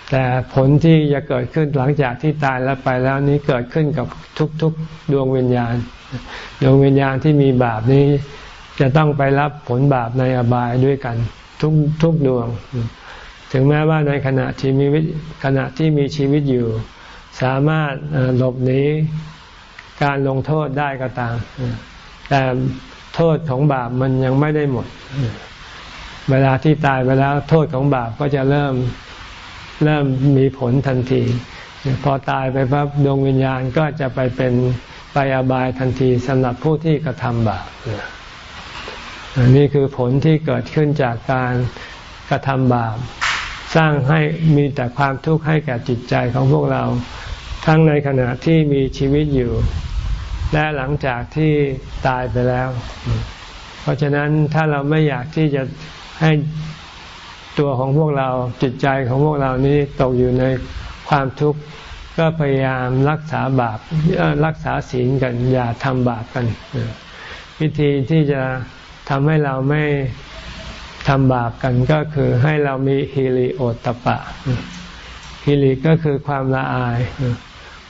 แต่ผลที่จะเกิดขึ้นหลังจากที่ตายแล้วไปแล้วนี้เกิดขึ้นกับทุกๆดวงวิญญาณ ดวงวิญญาณที่มีบาปนี้ จะต้องไปรับผลบาปในอบายด้วยกันทุกทุกดวง ถึงแม้ว่าในขณะที่มีขณะที่มีชีวิตอยู่ สามารถหลบหนีการลงโทษได้ก็ตาม แต่ โทษของบาปมันยังไม่ได้หมด เวลาที่ตายไปแล้ว โทษของบาปก็จะเริ่มเริ่มมีผลทันที พอตายไปปั๊บดวงวิญญาณก็จะไปเป็นไปอบายทันทีสำหรับผู้ที่กระทำบาปนี่คือผลที่เกิดขึ้นจากการกระทำบาป สร้างให้มีแต่ความทุกข์ให้แก่จิตใจของพวกเรา ทั้งในขณะที่มีชีวิตอยู่ และหลังจากที่ตายไปแล้ว เพราะฉะนั้นถ้าเราไม่อยากที่จะให้ตัวของพวกเราจิตใจของพวกเรานี้ตกอยู่ในความทุกข์ก็พยายามรักษาบาปรักษาศีลกันอย่าทำบาปกัน วิธีที่จะทำให้เราไม่ทำบาปกันก็คือให้เรามีฮิริโอตปะฮิริก็คือความละอาย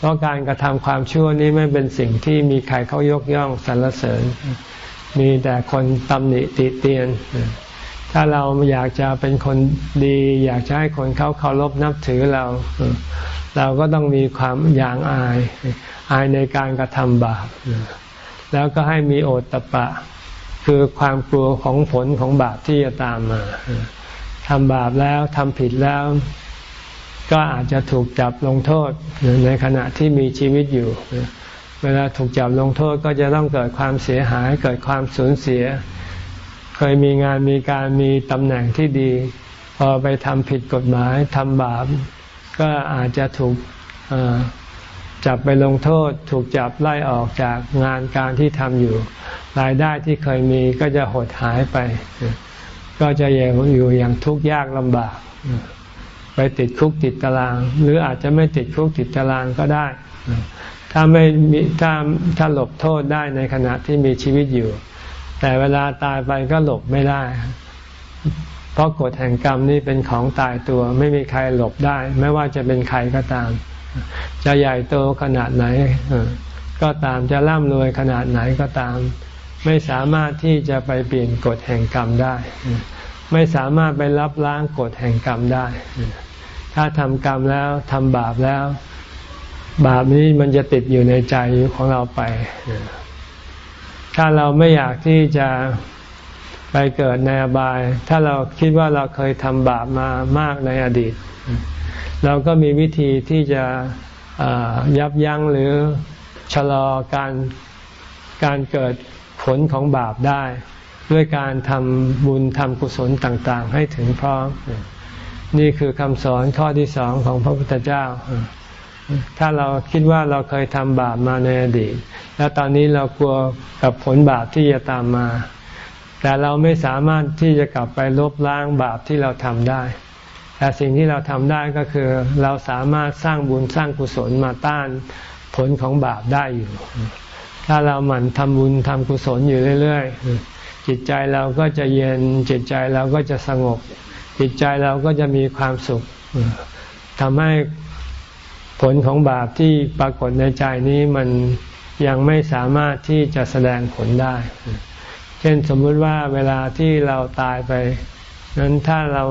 เพราะการกระทำความชั่วนี้ไม่เป็นสิ่งที่มีใครเขายกย่องสรรเสริญ มีแต่คนตำหนิติเตียน ถ้าเราอยากจะเป็นคนดี อยากจะให้คนเขาเคารพนับถือเรา เราก็ต้องมีความอย่างอาย อายในการกระทำบาป แล้วก็ให้มีโอตตปะ คือความกลัวของผลของบาปที่จะตามมาทำบาปแล้วทำผิดแล้ว ก็อาจจะถูกจับลงโทษในขณะที่มีชีวิตอยู่ เวลาถูกจับลงโทษก็จะต้องเกิดความเสียหายเกิดความสูญเสีย เคยมีงานมีการมีตำแหน่งที่ดี พอไปทำผิดกฎหมายทำบาป ก็อาจจะถูกจับไปลงโทษ ถูกจับไล่ออกจากงานการที่ทำอยู่ รายได้ที่เคยมีก็จะหดหายไป ก็จะอยู่อย่างทุกข์ยากลำบาก ไปติดคุกติดตาราง หรืออาจจะไม่ติดคุกติดตารางก็ได้ ถ้าไม่มีถ้าถ้าหลบโทษได้ในขณะที่มีชีวิตอยู่ แต่เวลาตายไปก็หลบไม่ได้ เพราะกฎแห่งกรรมนี่เป็นของตายตัว ไม่มีใครหลบได้ ไม่ว่าจะเป็นใครก็ตาม จะใหญ่โตขนาดไหนก็ตามจะร่ำรวยขนาดไหนก็ตาม ไม่สามารถที่จะไปเปลี่ยนกฎแห่งกรรมได้ ไม่สามารถไปรับล้างกฎแห่งกรรมได้ ถ้าทำกรรมแล้วทำบาปแล้ว บาปนี้มันจะติดอยู่ในใจของเราไป ถ้าเราไม่อยากที่จะไปเกิดในอบาย ถ้าเราคิดว่าเราเคยทำบาปมามากในอดีต เราก็มีวิธีที่จะยับยั้งหรือชะลอการการเกิดผลของบาปได้ ด้วยการทำบุญทำกุศลต่างๆ ให้ถึงพร้อม นี่คือคำสอนข้อที่สองของพระพุทธเจ้า ถ้าเราคิดว่าเราเคยทำบาปมาในอดีต แล้วตอนนี้เรากลัวกับผลบาปที่จะตามมา แต่เราไม่สามารถที่จะกลับไปลบล้างบาปที่เราทำได้ แต่สิ่งที่เราทำได้ก็คือ เราสามารถสร้างบุญสร้างกุศลมาต้านผลของบาปได้อยู่ ถ้าเราหมั่นทำบุญทำกุศลอยู่เรื่อย ๆ จิตใจเราก็จะเย็น จิตใจเราก็จะสงบ จิตใจเราก็จะมีความสุขทำให้ผลของบาปที่ปรากฏในใจนี้มันยังไม่สามารถที่จะแสดงผลได้ เช่นสมมุติว่าเวลาที่เราตายไป นั้นถ้าเรา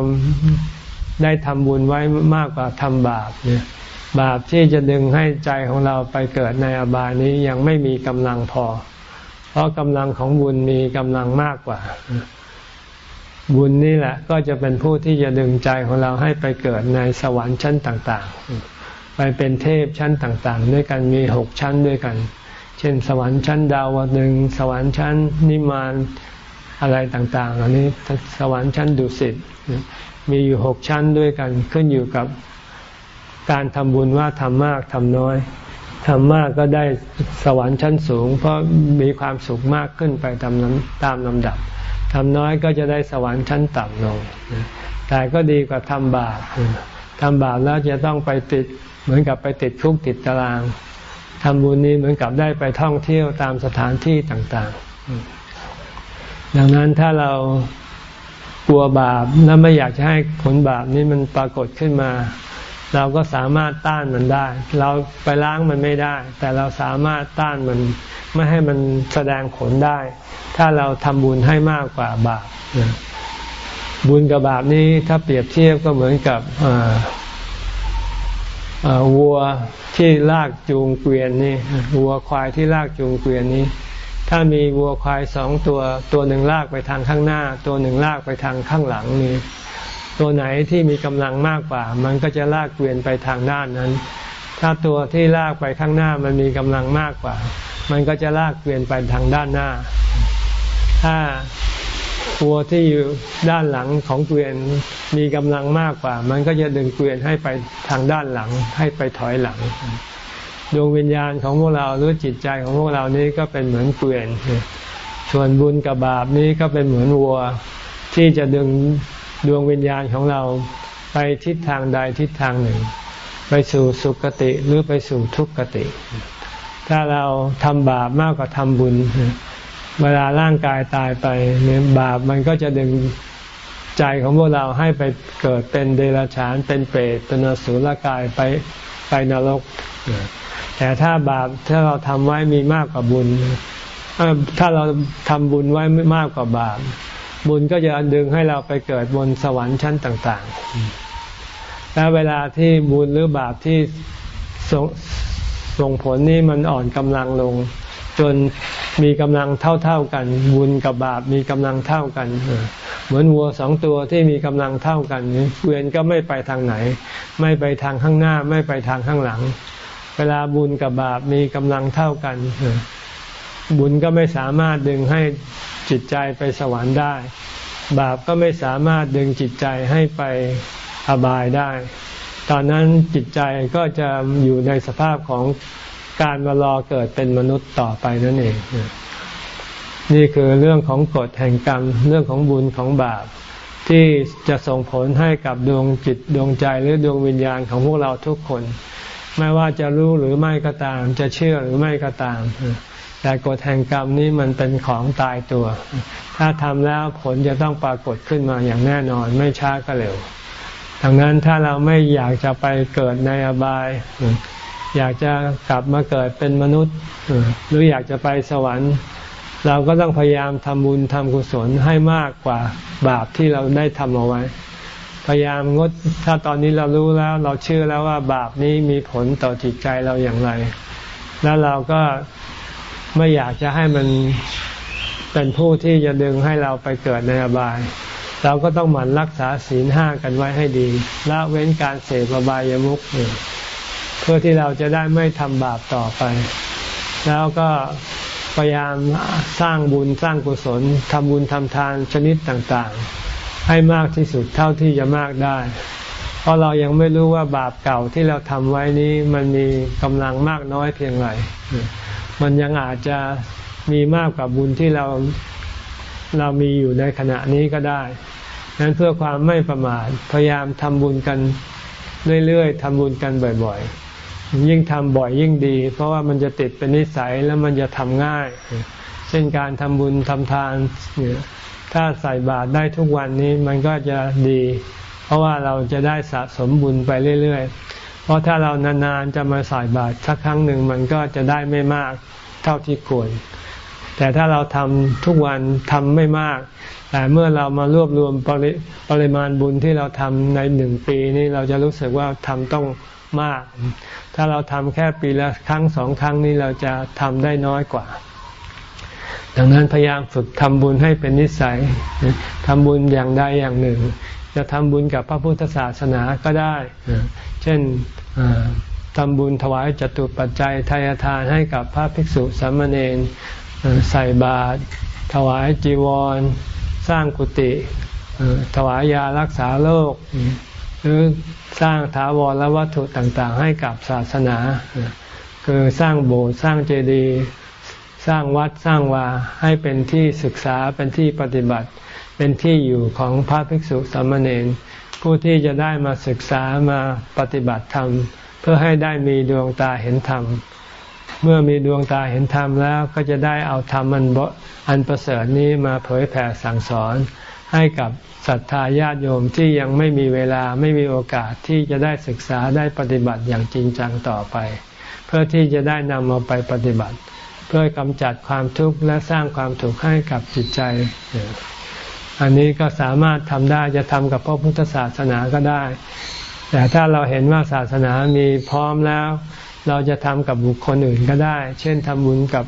ได้ทำบุญไว้มากกว่าทำบาปเนี่ยบาปที่จะดึงให้ใจของเราไปเกิดในอบายนี้ยังไม่มีกำลังพอ เพราะกำลังของบุญมีกำลังมากกว่า บุญนี่แหละ ก็จะเป็นผู้ที่จะดึงใจของเราให้ไปเกิดในสวรรค์ชั้นต่าง ๆ ไปเป็นเทพชั้นต่างๆ ด้วยกันมีหกชั้นด้วยกัน เช่น สวรรค์ชั้นดาวดึงสวรรค์ชั้นนิมานอะไรต่างๆอันนี้สวรรค์ชั้นดุสิตมีอยู่หกชั้นด้วยกันขึ้นอยู่กับการทำบุญว่าทำมากทำน้อย ทำมากก็ได้สวรรค์ชั้นสูง เพราะมีความสุขมากขึ้นไปตามลำตามลำดับทำน้อยก็จะได้สวรรค์ชั้นต่ำลง แต่ก็ดีกว่าทำบาปทำบาปแล้วจะต้องไปติดเหมือนกับไปติดคุกติดตารางทำบุญนี้เหมือนกับได้ไปท่องเที่ยวตามสถานที่ต่างๆ ดังนั้นถ้าเรากลัวบาปและไม่อยากจะให้ผลบาปนี้มันปรากฏขึ้นมา เราก็สามารถต้านมันได้ เราไปล้างมันไม่ได้ แต่เราสามารถต้านมันไม่ให้มันแสดงผลได้ ถ้าเราทำบุญให้มากกว่าบาปบุญกับบาปนี้ถ้าเปรียบเทียบก็เหมือนกับวัวที่ลากจูงเกวียนนี่วัวควายที่ลากจูงเกวียนนี้ ถ้ามีวัวควายสองตัว ตัวหนึ่งลากไปทางข้างหน้า ตัวหนึ่งลากไปทางข้างหลังนี้ ตัวไหนที่มีกำลังมากกว่า มันก็จะลากเกวียนไปทางด้านนั้น ถ้าตัวที่ลากไปข้างหน้ามันมีกำลังมากกว่า มันก็จะลากเกวียนไปทางด้านหน้า ถ้าวัวที่อยู่ด้านหลังของเกวียนมีกำลังมากกว่า มันก็จะดึงเกวียนให้ไปทางด้านหลังให้ไปถอยหลังดวงวิญญาณของพวกเราหรือจิตใจของพวกเรานี้ก็เป็นเหมือนเกวียน ส่วนบุญกับบาปนี้ก็เป็นเหมือนวัวที่จะดึง ดวงวิญญาณของเราไปทิศทางใดทิศทางหนึ่ง ไปสู่สุคติหรือไปสู่ทุกขติ ถ้าเราทำบาปมากกว่าทำบุญ เวลาร่างกายตายไปเนี่ยบาปมันก็จะดึงใจของพวกเราให้ไปเกิดเป็นเดรัจฉานเป็นเปรตเป็นอสุรกายไปไปนรก แต่ถ้าบาปถ้าเราทำไว้มีมากกว่าบุญ ถ้าเราทำบุญไว้ม่มากกว่าบาป บุญก็จะดึงให้เราไปเกิดบนสวรรค์ชั้นต่างๆ แล้วเวลาที่บุญหรือบาปที่ส่งส่งผลนี้มันอ่อนกำลังลง จนมีกำลังเท่าๆกัน บุญกับบาปมีกำลังเท่ากัน เหมือนวัวสองตัวที่มีกำลังเท่ากันเกวียนก็ไม่ไปทางไหน ไม่ไปทางข้างหน้าไม่ไปทางข้างหลัง เวลาบุญกับบาปมีกำลังเท่ากันบุญก็ไม่สามารถดึงให้ จิตใจไปสวรรค์ได้ บาปก็ไม่สามารถดึงจิตใจให้ไปอบายได้ ตอนนั้นจิตใจก็จะอยู่ในสภาพของการมารอเกิดเป็นมนุษย์ต่อไปนั่นเอง นี่คือเรื่องของกฎแห่งกรรม เรื่องของบุญของบาป ที่จะส่งผลให้กับดวงจิตดวงใจหรือดวงวิญญาณของพวกเราทุกคน ไม่ว่าจะรู้หรือไม่ก็ตาม จะเชื่อหรือไม่ก็ตาม แต่กฎแห่งกรรมนี้มันเป็นของตายตัว ถ้าทำแล้วผลจะต้องปรากฏขึ้นมาอย่างแน่นอนไม่ช้าก็เร็ว ดังนั้นถ้าเราไม่อยากจะไปเกิดในอบาย อยากจะกลับมาเกิดเป็นมนุษย์ หรืออยากจะไปสวรรค์ เราก็ต้องพยายามทำบุญทำกุศลให้มากกว่าบาปที่เราได้ทำเอาไว้ พยายามงด ถ้าตอนนี้เรารู้แล้ว เราเชื่อแล้วว่าบาปนี้มีผลต่อจิตใจเราอย่างไร แล้วเราก็ ไม่อยากจะให้มันเป็นผู้ที่จะดึงให้เราไปเกิดในอบาย เราก็ต้องหมั่นรักษาศีลห้ากันไว้ให้ดีละเว้นการเสพอบายามุขเพื่อที่เราจะได้ไม่ทำบาปต่อไป แล้วก็พยายามสร้างบุญสร้างกุศลทำบุญทำทานชนิดต่างๆ ให้มากที่สุดเท่าที่จะมากได้ เพราะเรายังไม่รู้ว่าบาปเก่าที่เราทำไว้นี้มันมีกำลังมากน้อยเพียงไร มันยังอาจจะมีมากกว่าบุญที่เราเรามีอยู่ในขณะนี้ก็ได้นั้นเพื่อความไม่ประมาทพยายามทำบุญกันเรื่อยๆทำบุญกันบ่อยๆ ยิ่งทำบ่อยยิ่งดี เพราะว่ามันจะติดเป็นนิสัยแล้วมันจะทำง่าย เช่นการทำบุญทำทาน ถ้าใส่บาตรได้ทุกวันนี้มันก็จะดี เพราะว่าเราจะได้สะสมบุญไปเรื่อยๆ ราะถ้าเรานานๆจะมาใส่บาตรสักครั้งหนึ่งมันก็จะได้ไม่มากเท่าที่ควร แต่ถ้าเราทำทุกวันทำไม่มาก แต่เมื่อเรามารวบรวมปริปริมาณบุญที่เราทำในหนึ่งปีนี้เราจะรู้สึกว่าทำต้องมาก ถ้าเราทำแค่ปีละครั้งสองครั้งนี้เราจะทำได้น้อยกว่า ดังนั้นพยายามฝึกทำบุญให้เป็นนิสัยทำบุญอย่างใดอย่างหนึ่ง จะทำบุญกับพระพุทธศาสนาก็ได้ เช่น ทำบุญถวายจตุปัจจัยทายทานให้กับพระภิกษุสามเณรใส่บาตรถวายจีวร สร้างกุฏิถวายยารักษาโรคหรือสร้างถาวรและวัตถุต่างๆ ให้กับศาสนา คือสร้างโบสถ์สร้างเจดีย์สร้างวัดสร้างวาให้เป็นที่ศึกษาเป็นที่ปฏิบัติ เป็นที่อยู่ของพระภิกษุสามเณร ผู้ที่จะได้มาศึกษามาปฏิบัติธรรม เพื่อให้ได้มีดวงตาเห็นธรรม เมื่อมีดวงตาเห็นธรรมแล้วก็จะได้เอาธรรมอันอันประเสริฐนี้มาเผยแผ่สั่งสอน ให้กับศรัทธาญาติโยมที่ยังไม่มีเวลาไม่มีโอกาสที่จะได้ศึกษาได้ปฏิบัติอย่างจริงจังต่อไป เพื่อที่จะได้นำเอาไปปฏิบัติ เพื่อกำจัดความทุกข์และสร้างความถูกให้กับจิตใจ อันนี้ก็สามารถทำได้จะทำกับพระพุทธศาสนาก็ได้ แต่ถ้าเราเห็นว่าศาสนามีพร้อมแล้ว เราจะทำกับบุคคลอื่นก็ได้ เช่นทำบุญกับ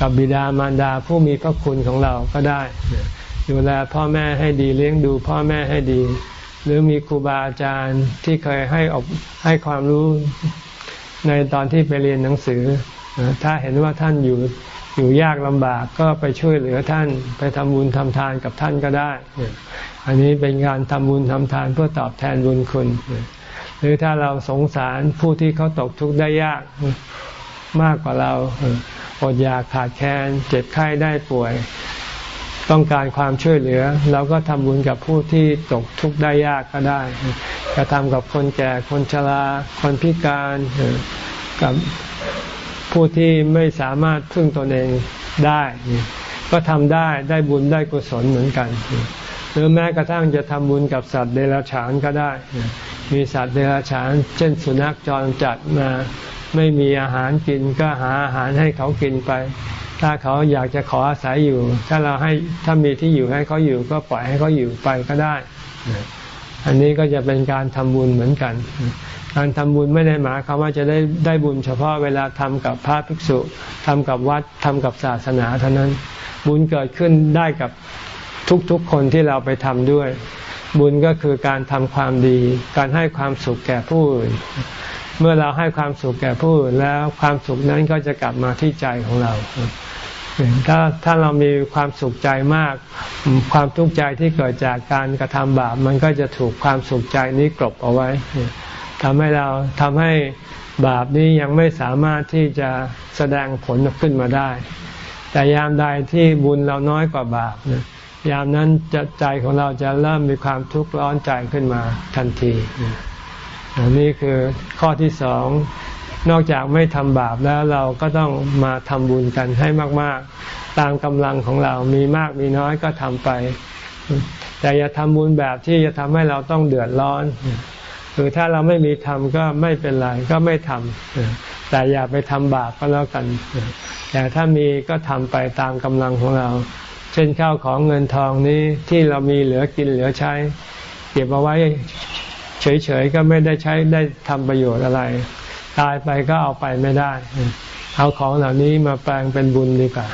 กับบิดามารดาผู้มีพระคุณของเราก็ได้ ดูแลพ่อแม่ให้ดีเลี้ยงดูพ่อแม่ให้ดี หรือมีครูบาอาจารย์ที่เคยให้อบให้ความรู้ในตอนที่ไปเรียนหนังสือ ถ้าเห็นว่าท่านอยู่ อยู่ยากลำบากก็ไปช่วยเหลือท่าน ไปทำบุญทำทานกับท่านก็ได้ อันนี้เป็นการทำบุญทำทานเพื่อตอบแทนบุญคุณ หรือถ้าเราสงสารผู้ที่เขาตกทุกข์ได้ยากมากกว่าเราอดอยากขาดแคลนเจ็บไข้ได้ป่วย ต้องการความช่วยเหลือ เราก็ทำบุญกับผู้ที่ตกทุกข์ได้ยากก็ได้จะทำกับคนแก่คนชราคนพิการกับ ผู้ที่ไม่สามารถพึ่งตนเองได้ ก็ทำได้ได้บุญได้กุศลเหมือนกัน หรือแม้กระทั่งจะทำบุญกับสัตว์เดรัจฉานก็ได้ มีสัตว์เดรัจฉาน เช่นสุนัขจรจัดมาไม่มีอาหารกินก็หาอาหารให้เขากินไป ถ้าเขาอยากจะขออาศัยอยู่ ถ้าเราให้ถ้ามีที่อยู่ให้เขาอยู่ก็ปล่อยให้เขาอยู่ไปก็ได้ อันนี้ก็จะเป็นการทำบุญเหมือนกัน การทำบุญไม่ได้หมายความว่าจะได้ได้บุญเฉพาะเวลาทำกับพระภิกษุทำกับวัดทำกับศาสนาเท่านั้น บุญเกิดขึ้นได้กับทุกๆคนที่เราไปทำด้วย บุญก็คือการทำความดี การให้ความสุขแก่ผู้อื่นเมื่อเราให้ความสุขแก่ผู้อื่นแล้วความสุขนั้นก็จะกลับมาที่ใจของเราถ้าถ้าเรามีความสุขใจมาก ความทุกข์ใจที่เกิดจากการกระทำบาปมันก็จะถูกความสุขใจนี้กลบเอาไว้ ทำให้เราทำให้บาปนี้ยังไม่สามารถที่จะแสดงผลขึ้นมาได้ แต่ยามใดที่บุญเราน้อยกว่าบาปยามนั้นจะใจของเราจะเริ่มมีความทุกข์ร้อนใจขึ้นมาทันทีนี่คือข้อที่สองนอกจากไม่ทำบาปแล้วเราก็ต้องมาทำบุญกันให้มาก ๆ ตามกำลังของเรามีมากมีน้อยก็ทำไป แต่อย่าทำบุญแบบที่จะทำให้เราต้องเดือดร้อน คือถ้าเราไม่มีทำก็ไม่เป็นไรก็ไม่ทำแต่อย่าไปทำบาปก็แล้วกัน แต่ถ้ามีก็ทำไปตามกำลังของเรา เช่นข้าวของเงินทองนี้ที่เรามีเหลือกินเหลือใช้ เก็บเอาไว้เฉยๆก็ไม่ได้ใช้ได้ทำประโยชน์อะไร ตายไปก็เอาไปไม่ได้ เอาของเหล่านี้มาแปลงเป็นบุญดีกว่า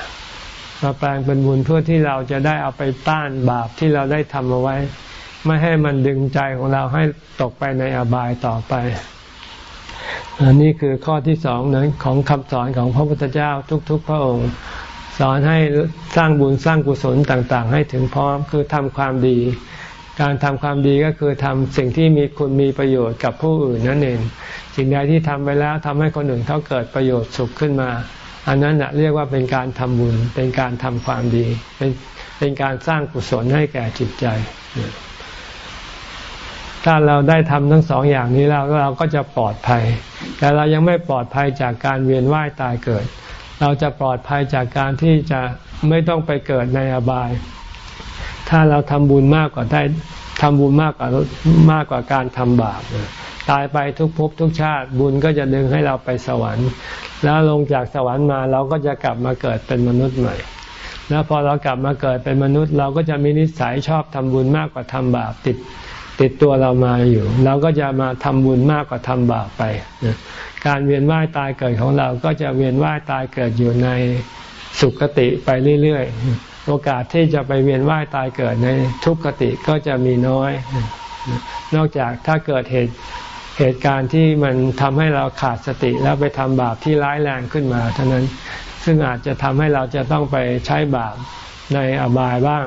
มาแปลงเป็นบุญเพื่อที่เราจะได้เอาไปต้านบาปที่เราได้ทำเอาไว้ ไม่ให้มันดึงใจของเราให้ตกไปในอบายต่อไปอันนี้คือข้อที่สองนั้นของคำสอนของพระพุทธเจ้าทุก ๆ พระองค์ สอนให้สร้างบุญสร้างกุศลต่าง ๆ ให้ถึงพร้อมคือทำความดี การทำความดีก็คือทำสิ่งที่มีคุณมีประโยชน์กับผู้อื่นนั่นเองสิ่งใดที่ทำไปแล้วทำให้คนอื่นเขาเกิดประโยชน์สุขขึ้นมา อันนั้นเรียกว่าเป็นการทำบุญ เป็นการทำความดี เป็นเป็นการสร้างกุศลให้แก่จิตใจ ถ้าเราได้ทำทั้งสองอย่างนี้แล้วเราก็จะปลอดภัย แต่เรายังไม่ปลอดภัยจากการเวียนว่ายตายเกิด เราจะปลอดภัยจากการที่จะไม่ต้องไปเกิดในอบาย ถ้าเราทำบุญมากกว่าได้ทำบุญมากกว่ามากกว่าการทำบาปตายไปทุกภพทุกชาติบุญก็จะดึงให้เราไปสวรรค์ แล้วลงจากสวรรค์มาเราก็จะกลับมาเกิดเป็นมนุษย์ใหม่ แล้วพอเรากลับมาเกิดเป็นมนุษย์ เราก็จะมีนิสัยชอบทำบุญมากกว่าทำบาปติด ติดตัวเรามาอยู่ เราก็จะมาทำบุญมากกว่าทำบาปไปการเวียนว่ายตายเกิดของเราก็จะเวียนว่ายตายเกิดอยู่ในสุขติไปเรื่อยๆ โอกาสที่จะไปเวียนว่ายตายเกิดในทุกขติก็จะมีน้อย นอกจากถ้าเกิดเหตุเหตุการณ์ที่มันทำให้เราขาดสติแล้วไปทำบาปที่ร้ายแรงขึ้นมา เท่านั้นซึ่งอาจจะทำให้เราจะต้องไปใช้บาปในอบายบ้าง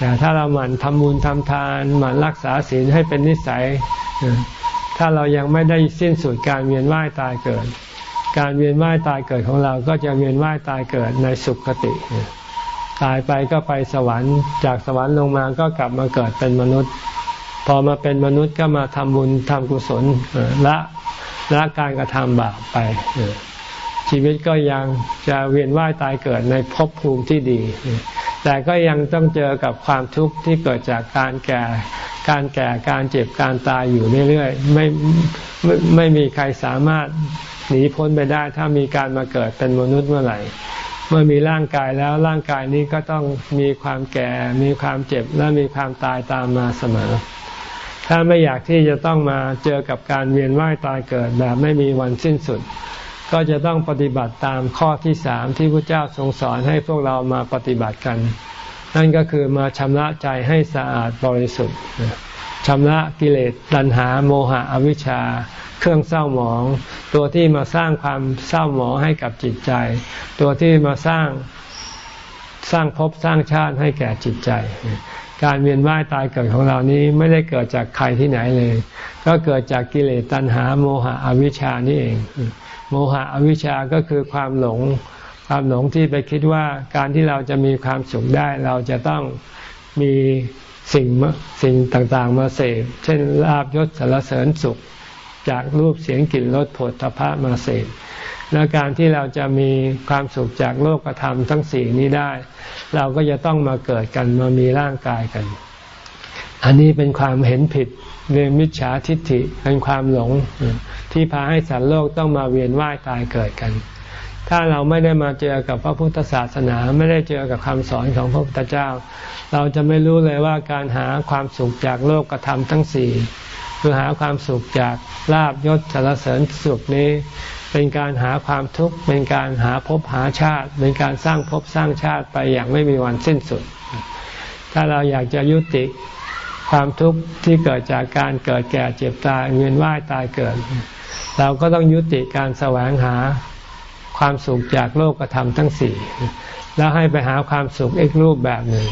แต่ถ้าเราหมั่นทำบุญทำทานหมั่นรักษาศีลให้เป็นนิสัย ถ้าเรายังไม่ได้สิ้นสุดการเวียนว่ายตายเกิด การเวียนว่ายตายเกิดของเราก็จะเวียนว่ายตายเกิดในสุขติ ตายไปก็ไปสวรรค์จากสวรรค์ลงมาก็กลับมาเกิดเป็นมนุษย์ พอมาเป็นมนุษย์ก็มาทำบุญทำกุศลละละการกระทำบาปไปชีวิตก็ยังจะเวียนว่ายตายเกิดในภพภูมิที่ดี แต่ก็ยังต้องเจอกับความทุกข์ที่เกิดจากการแก่ การแก่ การเจ็บ การตายอยู่เรื่อยๆ ไม่ไม่ไม่มีใครสามารถหนีพ้นไปได้ถ้ามีการมาเกิดเป็นมนุษย์เมื่อไหร่ เมื่อมีร่างกายแล้วร่างกายนี้ก็ต้องมีความแก่ มีความเจ็บ และมีความตายตามมาเสมอ ถ้าไม่อยากที่จะต้องมาเจอกับการเวียนว่ายตายเกิดแบบไม่มีวันสิ้นสุด ก็จะต้องปฏิบัติตามข้อที่สามที่พระเจ้าทรงสอนให้พวกเรามาปฏิบัติกัน นั่นก็คือมาชำระใจให้สะอาดบริสุทธิ์ชำระกิเลสตัณหาโมหะอวิชชา เครื่องเศร้าหมอง ตัวที่มาสร้างความเศร้าหมองให้กับจิตใจ ตัวที่มาสร้างสร้างภพสร้างชาติให้แก่จิตใจ การเวียนว่ายตายเกิดของเรานี้ไม่ได้เกิดจากใครที่ไหนเลย ก็เกิดจากกิเลสตัณหาโมหะอวิชชานี่เอง โมหะอวิชชาก็คือความหลง ความหลงที่ไปคิดว่าการที่เราจะมีความสุขได้ เราจะต้องมีสิ่งสิ่งต่างๆ มาเสพเช่นลาบยศสารเสริญสุข จากรูปเสียงกลิ่นรสผลทพะมาเสพและการที่เราจะมีความสุขจากโลกธรรมทั้งสี่นี้ได้ เราก็จะต้องมาเกิดกันมามีร่างกายกัน อันนี้เป็นความเห็นผิดเรื่องมิจฉาทิฏฐิเป็นความหลง ที่พาให้สัตว์โลกต้องมาเวียนว่ายตายเกิดกัน ถ้าเราไม่ได้มาเจอกับพระพุทธศาสนาไม่ได้เจอกับคำสอนของพระพุทธเจ้า เราจะไม่รู้เลยว่าการหาความสุขจากโลกธรรมทั้งสี่คือหาความสุขจากลาบยศสารเสริญสุขนี้ เป็นการหาความทุกข์เป็นการหาภพหาชาติ เป็นการสร้างภพสร้างชาติไปอย่างไม่มีวันสิ้นสุด ถ้าเราอยากจะยุติความทุกข์ที่เกิดจากการเกิดแก่เจ็บตายเวียนว่ายตายเกิด เราก็ต้องยุติการแสวงหาความสุขจากโลกธรรมทั้งสี่แล้วให้ไปหาความสุขอีกรูปแบบหนึ่ง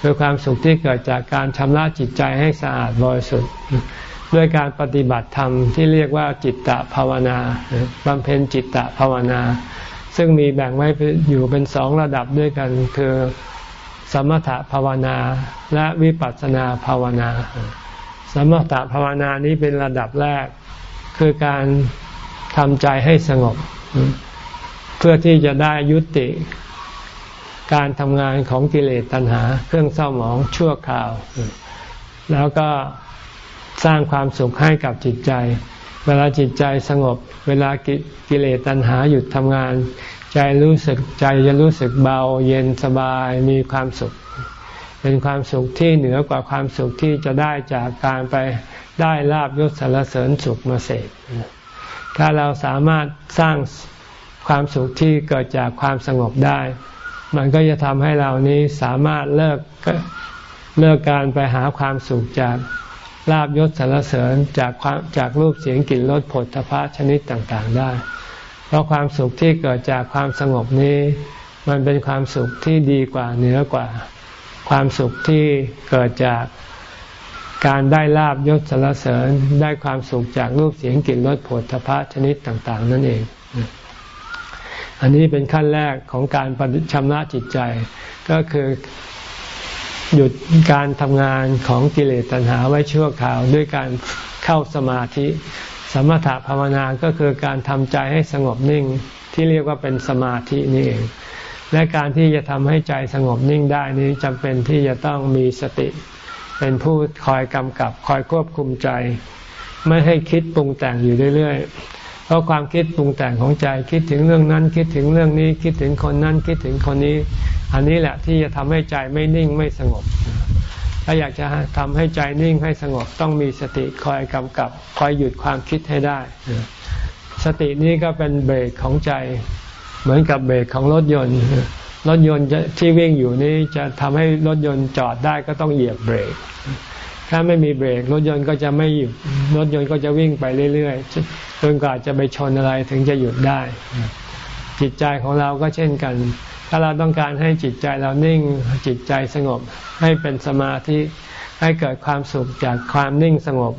คือความสุขที่เกิดจากการชำระจิตใจให้สะอาดบริสุทธิ์ด้วยการปฏิบัติธรรมที่เรียกว่าจิตตภาวนาบำเพ็ญจิตตภาวนา ซึ่งมีแบ่งไว้อยู่เป็นสองระดับด้วยกัน คือสมถภาวนาและวิปัสสนาภาวนา สมถภาวนานี้เป็นระดับแรก คือการทำใจให้สงบ เพื่อที่จะได้ยุติ การทำงานของกิเลสตัณหา เครื่องเศร้าหมองชั่วคราว แล้วก็สร้างความสุขให้กับจิตใจ เวลาจิตใจสงบ เวลากิเลสตัณหาหยุดทำงาน ใจรู้สึกใจจะรู้สึกเบา เย็นสบายมีความสุข เป็นความสุขที่เหนือกว่าความสุขที่จะได้จากการไป ได้ลาบยศสารเสริญสุขมาเสพถ้าเราสามารถสร้างความสุขที่เกิดจากความสงบได้ มันก็จะทำให้เรานี้สามารถเลิกเลิกการไปหาความสุขจากลาบยศสารเสริญจากความจากรูปเสียงกลิ่นรสผลทพะชนิดต่างๆได้ เพราะความสุขที่เกิดจากความสงบนี้ มันเป็นความสุขที่ดีกว่าเหนือกว่า ความสุขที่เกิดจาก การได้ลาบยศสารเสริญได้ความสุขจากรูปเสียงกลิ่นรสผลทพะชนิดต่าง ๆ นั่นเอง อันนี้เป็นขั้นแรกของการชำระจิตใจ ก็คือหยุดการทำงานของกิเลสตัณหาไว้ชั่วคราวด้วยการเข้าสมาธิ สมถะภาวนาก็คือการทำใจให้สงบนิ่งที่เรียกว่าเป็นสมาธินี่เอง และการที่จะทำให้ใจสงบนิ่งได้นี้จำเป็นที่จะต้องมีสติ เป็นผู้คอยกำกับคอยควบคุมใจ ไม่ให้คิดปรุงแต่งอยู่เรื่อยๆ เพราะความคิดปรุงแต่งของใจคิดถึงเรื่องนั้น คิดถึงเรื่องนี้คิดถึงคนนั้นคิดถึงคนนี้ อันนี้แหละที่จะทำให้ใจไม่นิ่งไม่สงบ ถ้าอยากจะทำให้ใจนิ่งให้สงบต้องมีสติคอยกำกับคอยหยุดความคิดให้ได้ สตินี้ก็เป็นเบรกของใจ เหมือนกับเบรกของรถยนต์ รถยนต์ที่วิ่งอยู่นี้จะทำให้รถยนต์จอดได้ก็ต้องเหยียบเบรก ถ้าไม่มีเบรกรถยนต์ก็จะไม่หยุดรถยนต์ก็จะวิ่งไปเรื่อยๆจนกว่าจะไปชนอะไรถึงจะหยุดได้ จิตใจของเราก็เช่นกัน ถ้าเราต้องการให้จิตใจเรานิ่งจิตใจสงบ ให้เป็นสมาธิให้เกิดความสุขจากความนิ่งสงบ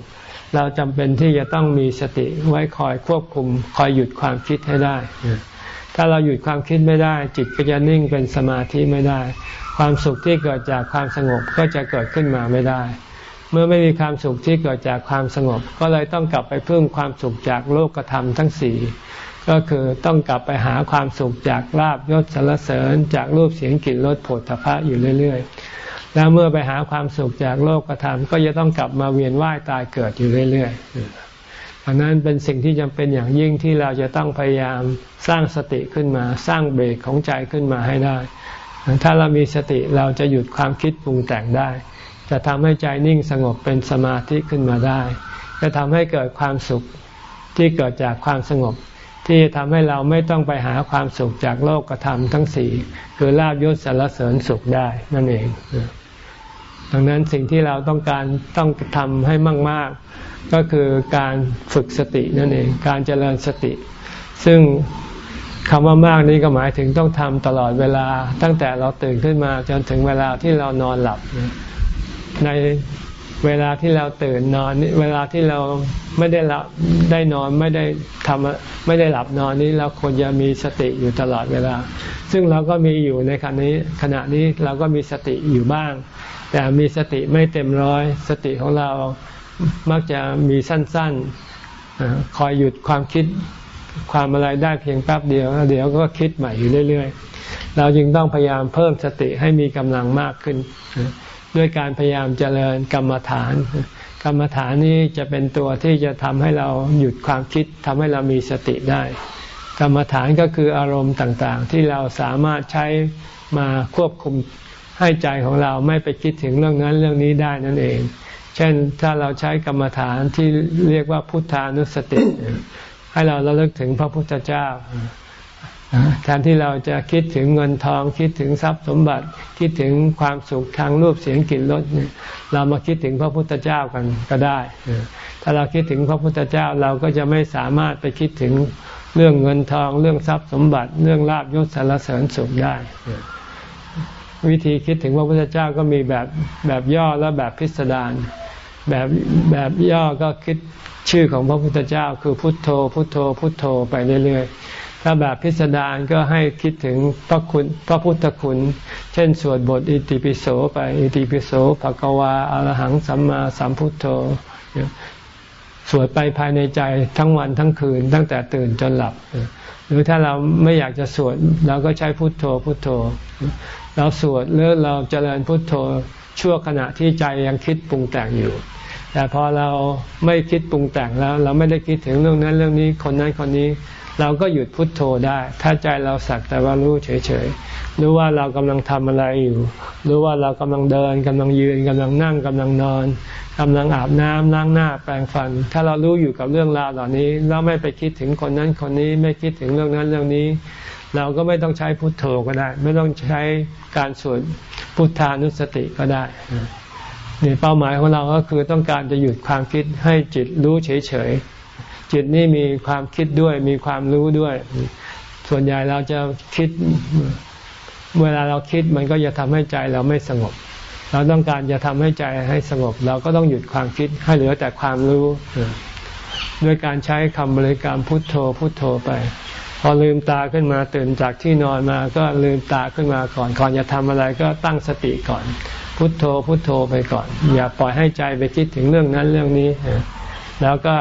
เราจำเป็นที่จะต้องมีสติไว้คอยควบคุม คอยหยุดความคิดให้ได้ ถ้าเราหยุดความคิดไม่ได้ จิตก็จะนิ่งเป็นสมาธิไม่ได้ ความสุขที่เกิดจากความสงบก็จะเกิดขึ้นมาไม่ได้ เมื่อไม่มีความสุขที่เกิดจากความสงบ ก็เลยต้องกลับไปพึ่งความสุขจากโลกธรรมทั้งสี่ก็คือต้องกลับไปหาความสุขจากลาบยศสรรเสริญ จากรูปเสียงกลิ่นรสผลทพะอยู่เรื่อย ๆ แล้วเมื่อไปหาความสุขจากโลกธรรมก็จะต้องกลับมาเวียนว่ายตายเกิดอยู่เรื่อย ๆ ดังนั้นเป็นสิ่งที่จำเป็นอย่างยิ่งที่เราจะต้องพยายามสร้างสติขึ้นมา สร้างเบรกของใจขึ้นมาให้ได้ ถ้าเรามีสติเราจะหยุดความคิดปรุงแต่งได้ จะทำให้ใจนิ่งสงบเป็นสมาธิขึ้นมาได้ จะทำให้เกิดความสุขที่เกิดจากความสงบ ที่ทำให้เราไม่ต้องไปหาความสุขจากโลกธรรมทั้งสี่คือลาบยศสารเสริญสุขได้นั่นเอง ดังนั้นสิ่งที่เราต้องการต้องทำให้มาก ๆ ก็คือการฝึกสตินั่นเอง การเจริญสติ ซึ่งคำว่ามากนี้ก็หมายถึงต้องทำตลอดเวลา ตั้งแต่เราตื่นขึ้นมาจนถึงเวลาที่เรานอนหลับ ในเวลาที่เราตื่นนอน เวลาที่เราไม่ได้หลับได้นอนไม่ได้ทำไม่ได้หลับนอนนี้เราควรจะมีสติอยู่ตลอดเวลา ซึ่งเราก็มีอยู่ในขณะนี้ขณะนี้เราก็มีสติอยู่บ้าง แต่มีสติไม่เต็มร้อย สติของเรา มักจะมีสั้นๆคอยหยุดความคิดความอะไรได้เพียงแป๊บเดียวเดี๋ยวก็คิดใหม่อยู่เรื่อย ๆ เราจึงต้องพยายามเพิ่มสติให้มีกำลังมากขึ้น ด้วยการพยายามเจริญกรรมฐาน กรรมฐานนี้จะเป็นตัวที่จะทำให้เราหยุดความคิดทำให้เรามีสติได้ กรรมฐานก็คืออารมณ์ต่างๆ ที่เราสามารถใช้มาควบคุมให้ใจของเราไม่ไปคิดถึงเรื่องนั้นเรื่องนี้ได้นั่นเอง เช่นถ้าเราใช้กรรมฐานที่เรียกว่าพุทธานุสติ ให้เราระลึกถึงพระพุทธเจ้าแทนที่เราจะคิดถึงเงินทองคิดถึงทรัพย์สมบัติคิดถึงความสุขทางรูปเสียงกลิ่นรสเรามาคิดถึงพระพุทธเจ้ากันก็ได้ ถ้าเราคิดถึงพระพุทธเจ้าเราก็จะไม่สามารถไปคิดถึงเรื่องเงินทอง เรื่องทรัพย์สมบัติ เรื่องลาบยศสารเสริญสุขได้ วิธีคิดถึงพระพุทธเจ้าก็มีแบบแบบย่อและแบบพิสดารแบบแบบย่อก็คิดชื่อของพระพุทธเจ้า คือพุทโธ พุทโธ พุทโธไปเรื่อยๆ ถ้าแบบพิสดารก็ให้คิดถึงพระคุณพระพุทธคุณ เช่นสวดบทอิติปิโสไป อิติปิโสภะกวาอรหังสัมมาสัมพุทโธ สวดไปภายในใจทั้งวันทั้งคืนตั้งแต่ตื่นจนหลับ หรือถ้าเราไม่อยากจะสวดเราก็ใช้พุทโธพุทโธ เราสวดหรือเราเจริญพุทโธชั่วขณะที่ใจยังคิดปรุงแต่งอยู่ แต่พอเราไม่คิดปรุงแต่งแล้ว เราไม่ได้คิดถึงเรื่องนั้นเรื่องนี้คนนั้นคนนี้ เราก็หยุดพุทโธได้ ถ้าใจเราสักแต่ว่ารู้เฉยๆรู้ว่าเรากำลังทำอะไรอยู่รู้ว่าเรากำลังเดินกำลังยืนกำลังนั่งกำลังนอนกำลังอาบน้ำล้างหน้าแปรงฟัน ถ้าเรารู้อยู่กับเรื่องราวเหล่านี้เราไม่ไปคิดถึงคนนั้นคนนี้ ไม่คิดถึงเรื่องนั้นเรื่องนี้ เราก็ไม่ต้องใช้พุทโธก็ได้ ไม่ต้องใช้การสวดพุทธานุสติก็ได้นี่เป้าหมายของเราก็คือต้องการจะหยุดความคิดให้จิตรู้เฉยๆ จิตนี่มีความคิดด้วย มีความรู้ด้วย ส่วนใหญ่เราจะคิด เวลาเราคิดมันก็จะทำให้ใจเราไม่สงบ เราต้องการจะทำให้ใจให้สงบ เราก็ต้องหยุดความคิดให้เหลือแต่ความรู้ ด้วยการใช้คำบริกรรมพุทโธพุทโธไป พอลืมตาขึ้นมาตื่นจากที่นอนมาก็ลืมตาขึ้นมาก่อนก่อนจะทำอะไรก็ตั้งสติก่อน พุทโธพุทโธไปก่อน อย่าปล่อยให้ใจไปคิดถึงเรื่องนั้นเรื่องนี้ แล้วก็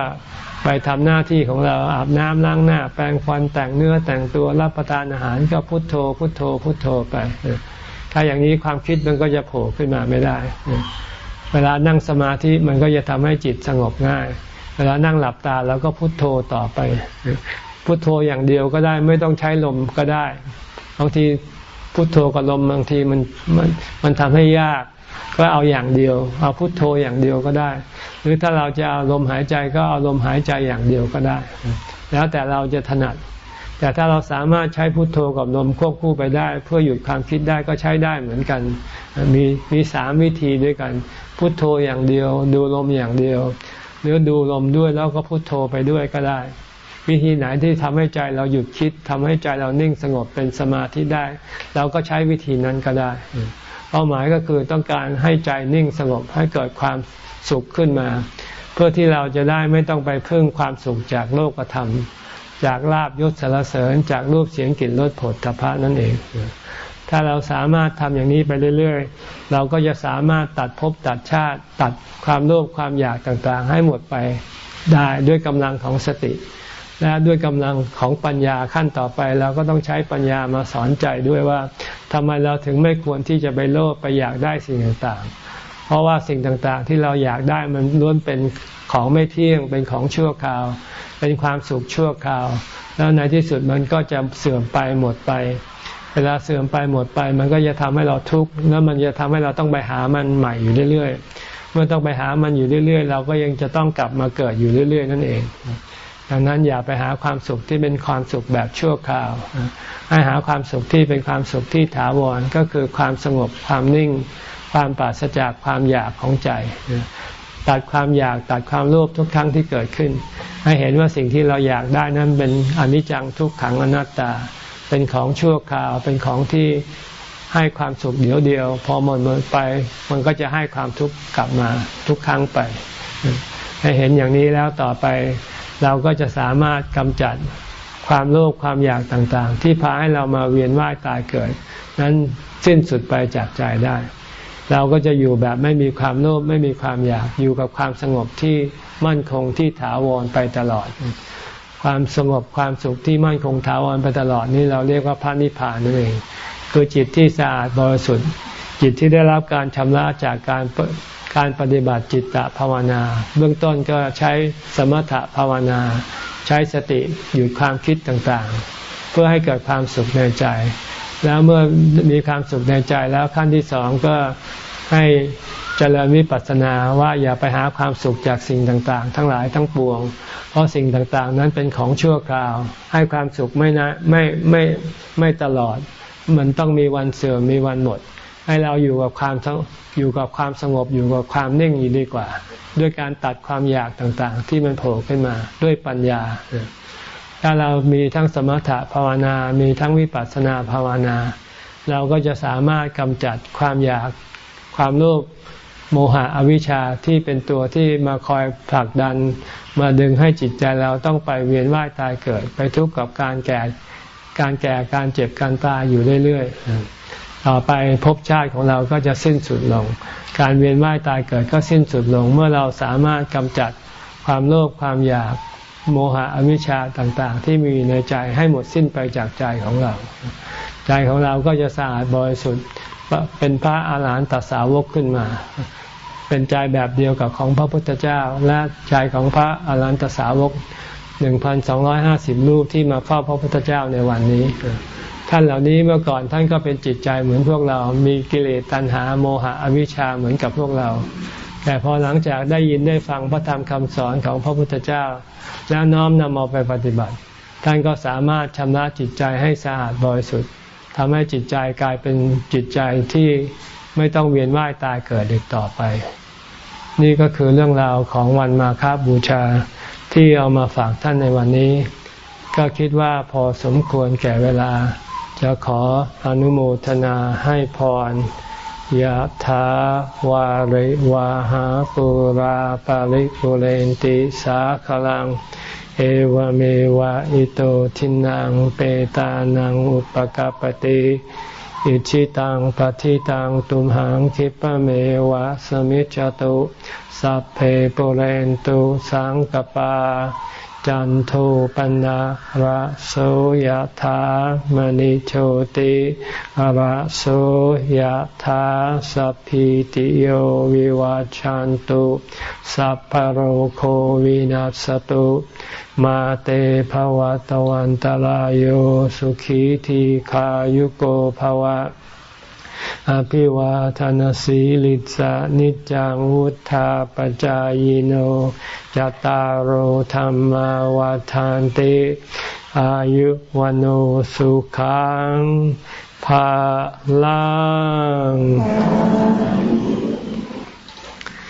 ไปทำหน้าที่ของเราอาบน้ำล้างหน้า แปรงฟันแต่งเนื้อแต่งตัวรับประทานอาหารก็พุทโธ พุทโธ พุทโธไป ถ้าอย่างนี้ความคิดมันก็จะโผล่ขึ้นมาไม่ได้ เวลานั่งสมาธิมันก็จะทำให้จิตสงบง่าย เวลานั่งหลับตาแล้วก็พุทโธต่อไป พุทโธอย่างเดียวก็ได้ไม่ต้องใช้ลมก็ได้ บางทีพุทโธกับลมบางทีมันมันมันทำให้ยากก็เอาอย่างเดียว เอาพุทโธอย่างเดียวก็ได้ หรือถ้าเราจะเอาลมหายใจก็เอาลมหายใจอย่างเดียวก็ได้ แล้วแต่เราจะถนัด แต่ถ้าเราสามารถใช้พุทโธกับลมควบคู่ไปได้ เพื่อหยุดความคิดได้ก็ใช้ได้เหมือนกัน มีมีสามวิธีด้วยกัน พุทโธอย่างเดียว ดูลมอย่างเดียว หรือดูลมด้วยแล้วก็พุทโธไปด้วยก็ได้ วิธีไหนที่ทำให้ใจเราหยุดคิดทำให้ใจเรานิ่งสงบเป็นสมาธิได้ เราก็ใช้วิธีนั้นก็ได้เป้าหมายก็คือต้องการให้ใจนิ่งสงบให้เกิดความสุขขึ้นมา เพื่อที่เราจะได้ไม่ต้องไปพึ่งความสุขจากโลกธรรม จากลาบยศสารเสริญจากรูปเสียงกลิ่นรสผลทพะนั่นเอง ถ้าเราสามารถทำอย่างนี้ไปเรื่อยๆ เราก็จะสามารถตัดภพตัดชาติ ตัดความโลภความอยากต่างๆ ให้หมดไปได้ด้วยกำลังของสติ และด้วยกำลังของปัญญาขั้นต่อไปเราก็ต้องใช้ปัญญามาสอนใจด้วยว่าทำไมเราถึงไม่ควรที่จะไปโลภไปอยากได้สิ่งต่างๆ เพราะว่าสิ่งต่างๆ ที่เราอยากได้มันล้วนเป็นของไม่เที่ยงเป็นของชั่วคราว เป็นความสุขชั่วคราว แล้วในที่สุดมันก็จะเสื่อมไปหมดไป เวลาเสื่อมไปหมดไป มันก็จะทำให้เราทุกข์แล้วมันจะทำให้เราต้องไปหามันใหม่อยู่เรื่อยๆเมื่อต้องไปหามันอยู่เรื่อยๆ เราก็ยังจะต้องกลับมาเกิดอยู่เรื่อยๆ นั่นเอง ดังนั้นอย่าไปหาความสุขที่เป็นความสุขแบบชั่วคราว ให้หาความสุขที่เป็นความสุขที่ถาวรก็คือความสงบความนิ่ง ความปราศจากความอยากของใจตัดความอยากตัดความโลภทุกครั้งที่เกิดขึ้น ให้เห็นว่าสิ่งที่เราอยากได้นั้นเป็นอนิจจังทุกขังอนัตตา เป็นของชั่วคราว เป็นของที่ให้ความสุขเดียวเดียว พอหมดหมดไป มันก็จะให้ความทุกข์กลับมาทุกครั้งไป ให้เห็นอย่างนี้แล้วต่อไป เราก็จะสามารถกำจัดความโลภความอยากต่างๆ ที่พาให้เรามาเวียนว่ายตายเกิด นั้นสิ้นสุดไปจากใจได้ เราก็จะอยู่แบบไม่มีความโลภไม่มีความอยากอยู่กับความสงบที่มั่นคงที่ถาวรไปตลอด ความสงบความสุขที่มั่นคงถาวรไปตลอดนี่เราเรียกว่าพระนิพพานนั่นเองคือจิตที่สะอาดบริสุทธิ์จิตที่ได้รับการชำระจากการ การปฏิบัติจิตตภาวนา เบื้องต้นก็ใช้สมถภาวนา ใช้สติหยุดความคิดต่างๆ เพื่อให้เกิดความสุขในใจ แล้วเมื่อมีความสุขในใจแล้วขั้นที่สองก็ให้เจริญวิปัสสนาว่าอย่าไปหาความสุขจากสิ่งต่างๆ ทั้งหลายทั้งปวง เพราะสิ่งต่างๆ นั้นเป็นของชั่วคราว ให้ความสุขไม่นะไม่ไม่ไม่ตลอด มันต้องมีวันเสื่อมมีวันหมด ให้เราอยู่กับความอยู่กับความสงบอยู่กับความนิ่งอยู่ดีกว่า ด้วยการตัดความอยากต่างๆ ที่มันโผล่ขึ้นมาด้วยปัญญา ถ้าเรามีทั้งสมถะภาวนา มีทั้งวิปัสสนาภาวนา เราก็จะสามารถกำจัดความอยากความโลภโมหะอวิชชาที่เป็นตัวที่มาคอยผลักดัน มาดึงให้จิตใจเราต้องไปเวียนว่ายตายเกิด ไปทุกข์กับการแก่การแก่การเจ็บการตายอยู่เรื่อยๆ ต่อไปภพชาติของเราก็จะสิ้นสุดลง การเวียนว่ายตายเกิดก็สิ้นสุดลง เมื่อเราสามารถกำจัดความโลภความอยากโมหะอวิชชาต่างๆ ที่มีในใจให้หมดสิ้นไปจากใจของเรา ใจของเราก็จะสะอาดบริสุทธิ์เป็นพระอาหารหันตสาวกขึ้นมา เป็นใจแบบเดียวกับของพระพุทธเจ้า และใจของพระอาหารหันตสาวกหนึ่งพันสองร้อยห้าสิบรูปที่มาเฝ้าพระพุทธเจ้าในวันนี้ ท่านเหล่านี้เมื่อก่อนท่านก็เป็นจิตใจเหมือนพวกเรา มีกิเลสตัณหาโมหะอวิชชาเหมือนกับพวกเรา แต่พอหลังจากได้ยินได้ฟังพระธรรมคำสอนของพระพุทธเจ้า แล้วน้อมนำเอาไปปฏิบัติ ท่านก็สามารถชำระจิตใจให้สะอาดบริสุทธิ์ทำให้จิตใจกลายเป็นจิตใจที่ไม่ต้องเวียนว่ายตายเกิดอีกต่อไป นี่ก็คือเรื่องราวของวันมาคาบูชาที่เอามาฝากท่านในวันนี้ ก็คิดว่าพอสมควรแก่เวลา จะขออนุโมทนาให้พรยะถาวาริวาหาปุราปาริปุเรนติสาขลัง เอวเมวะอิโตทินังเปตานังอุปกปติอิชิตังปฏิตังตุมหังคิปะเมวะสมิจจตุสัพเพปุเรนตุสังกปา จันโทปนะระโสยธามณิโชติระโสยธาสัพพิติโยวิวาจันตุสัพพโรโควินัสตุมาเตภวะตวันตารโยสุขีทีขายุโกภวะ อภิวาทานสีลิสานิจังวุธาปจายโนจตารโหธรรมวาทานติอายุวันโอสุขังภาลัง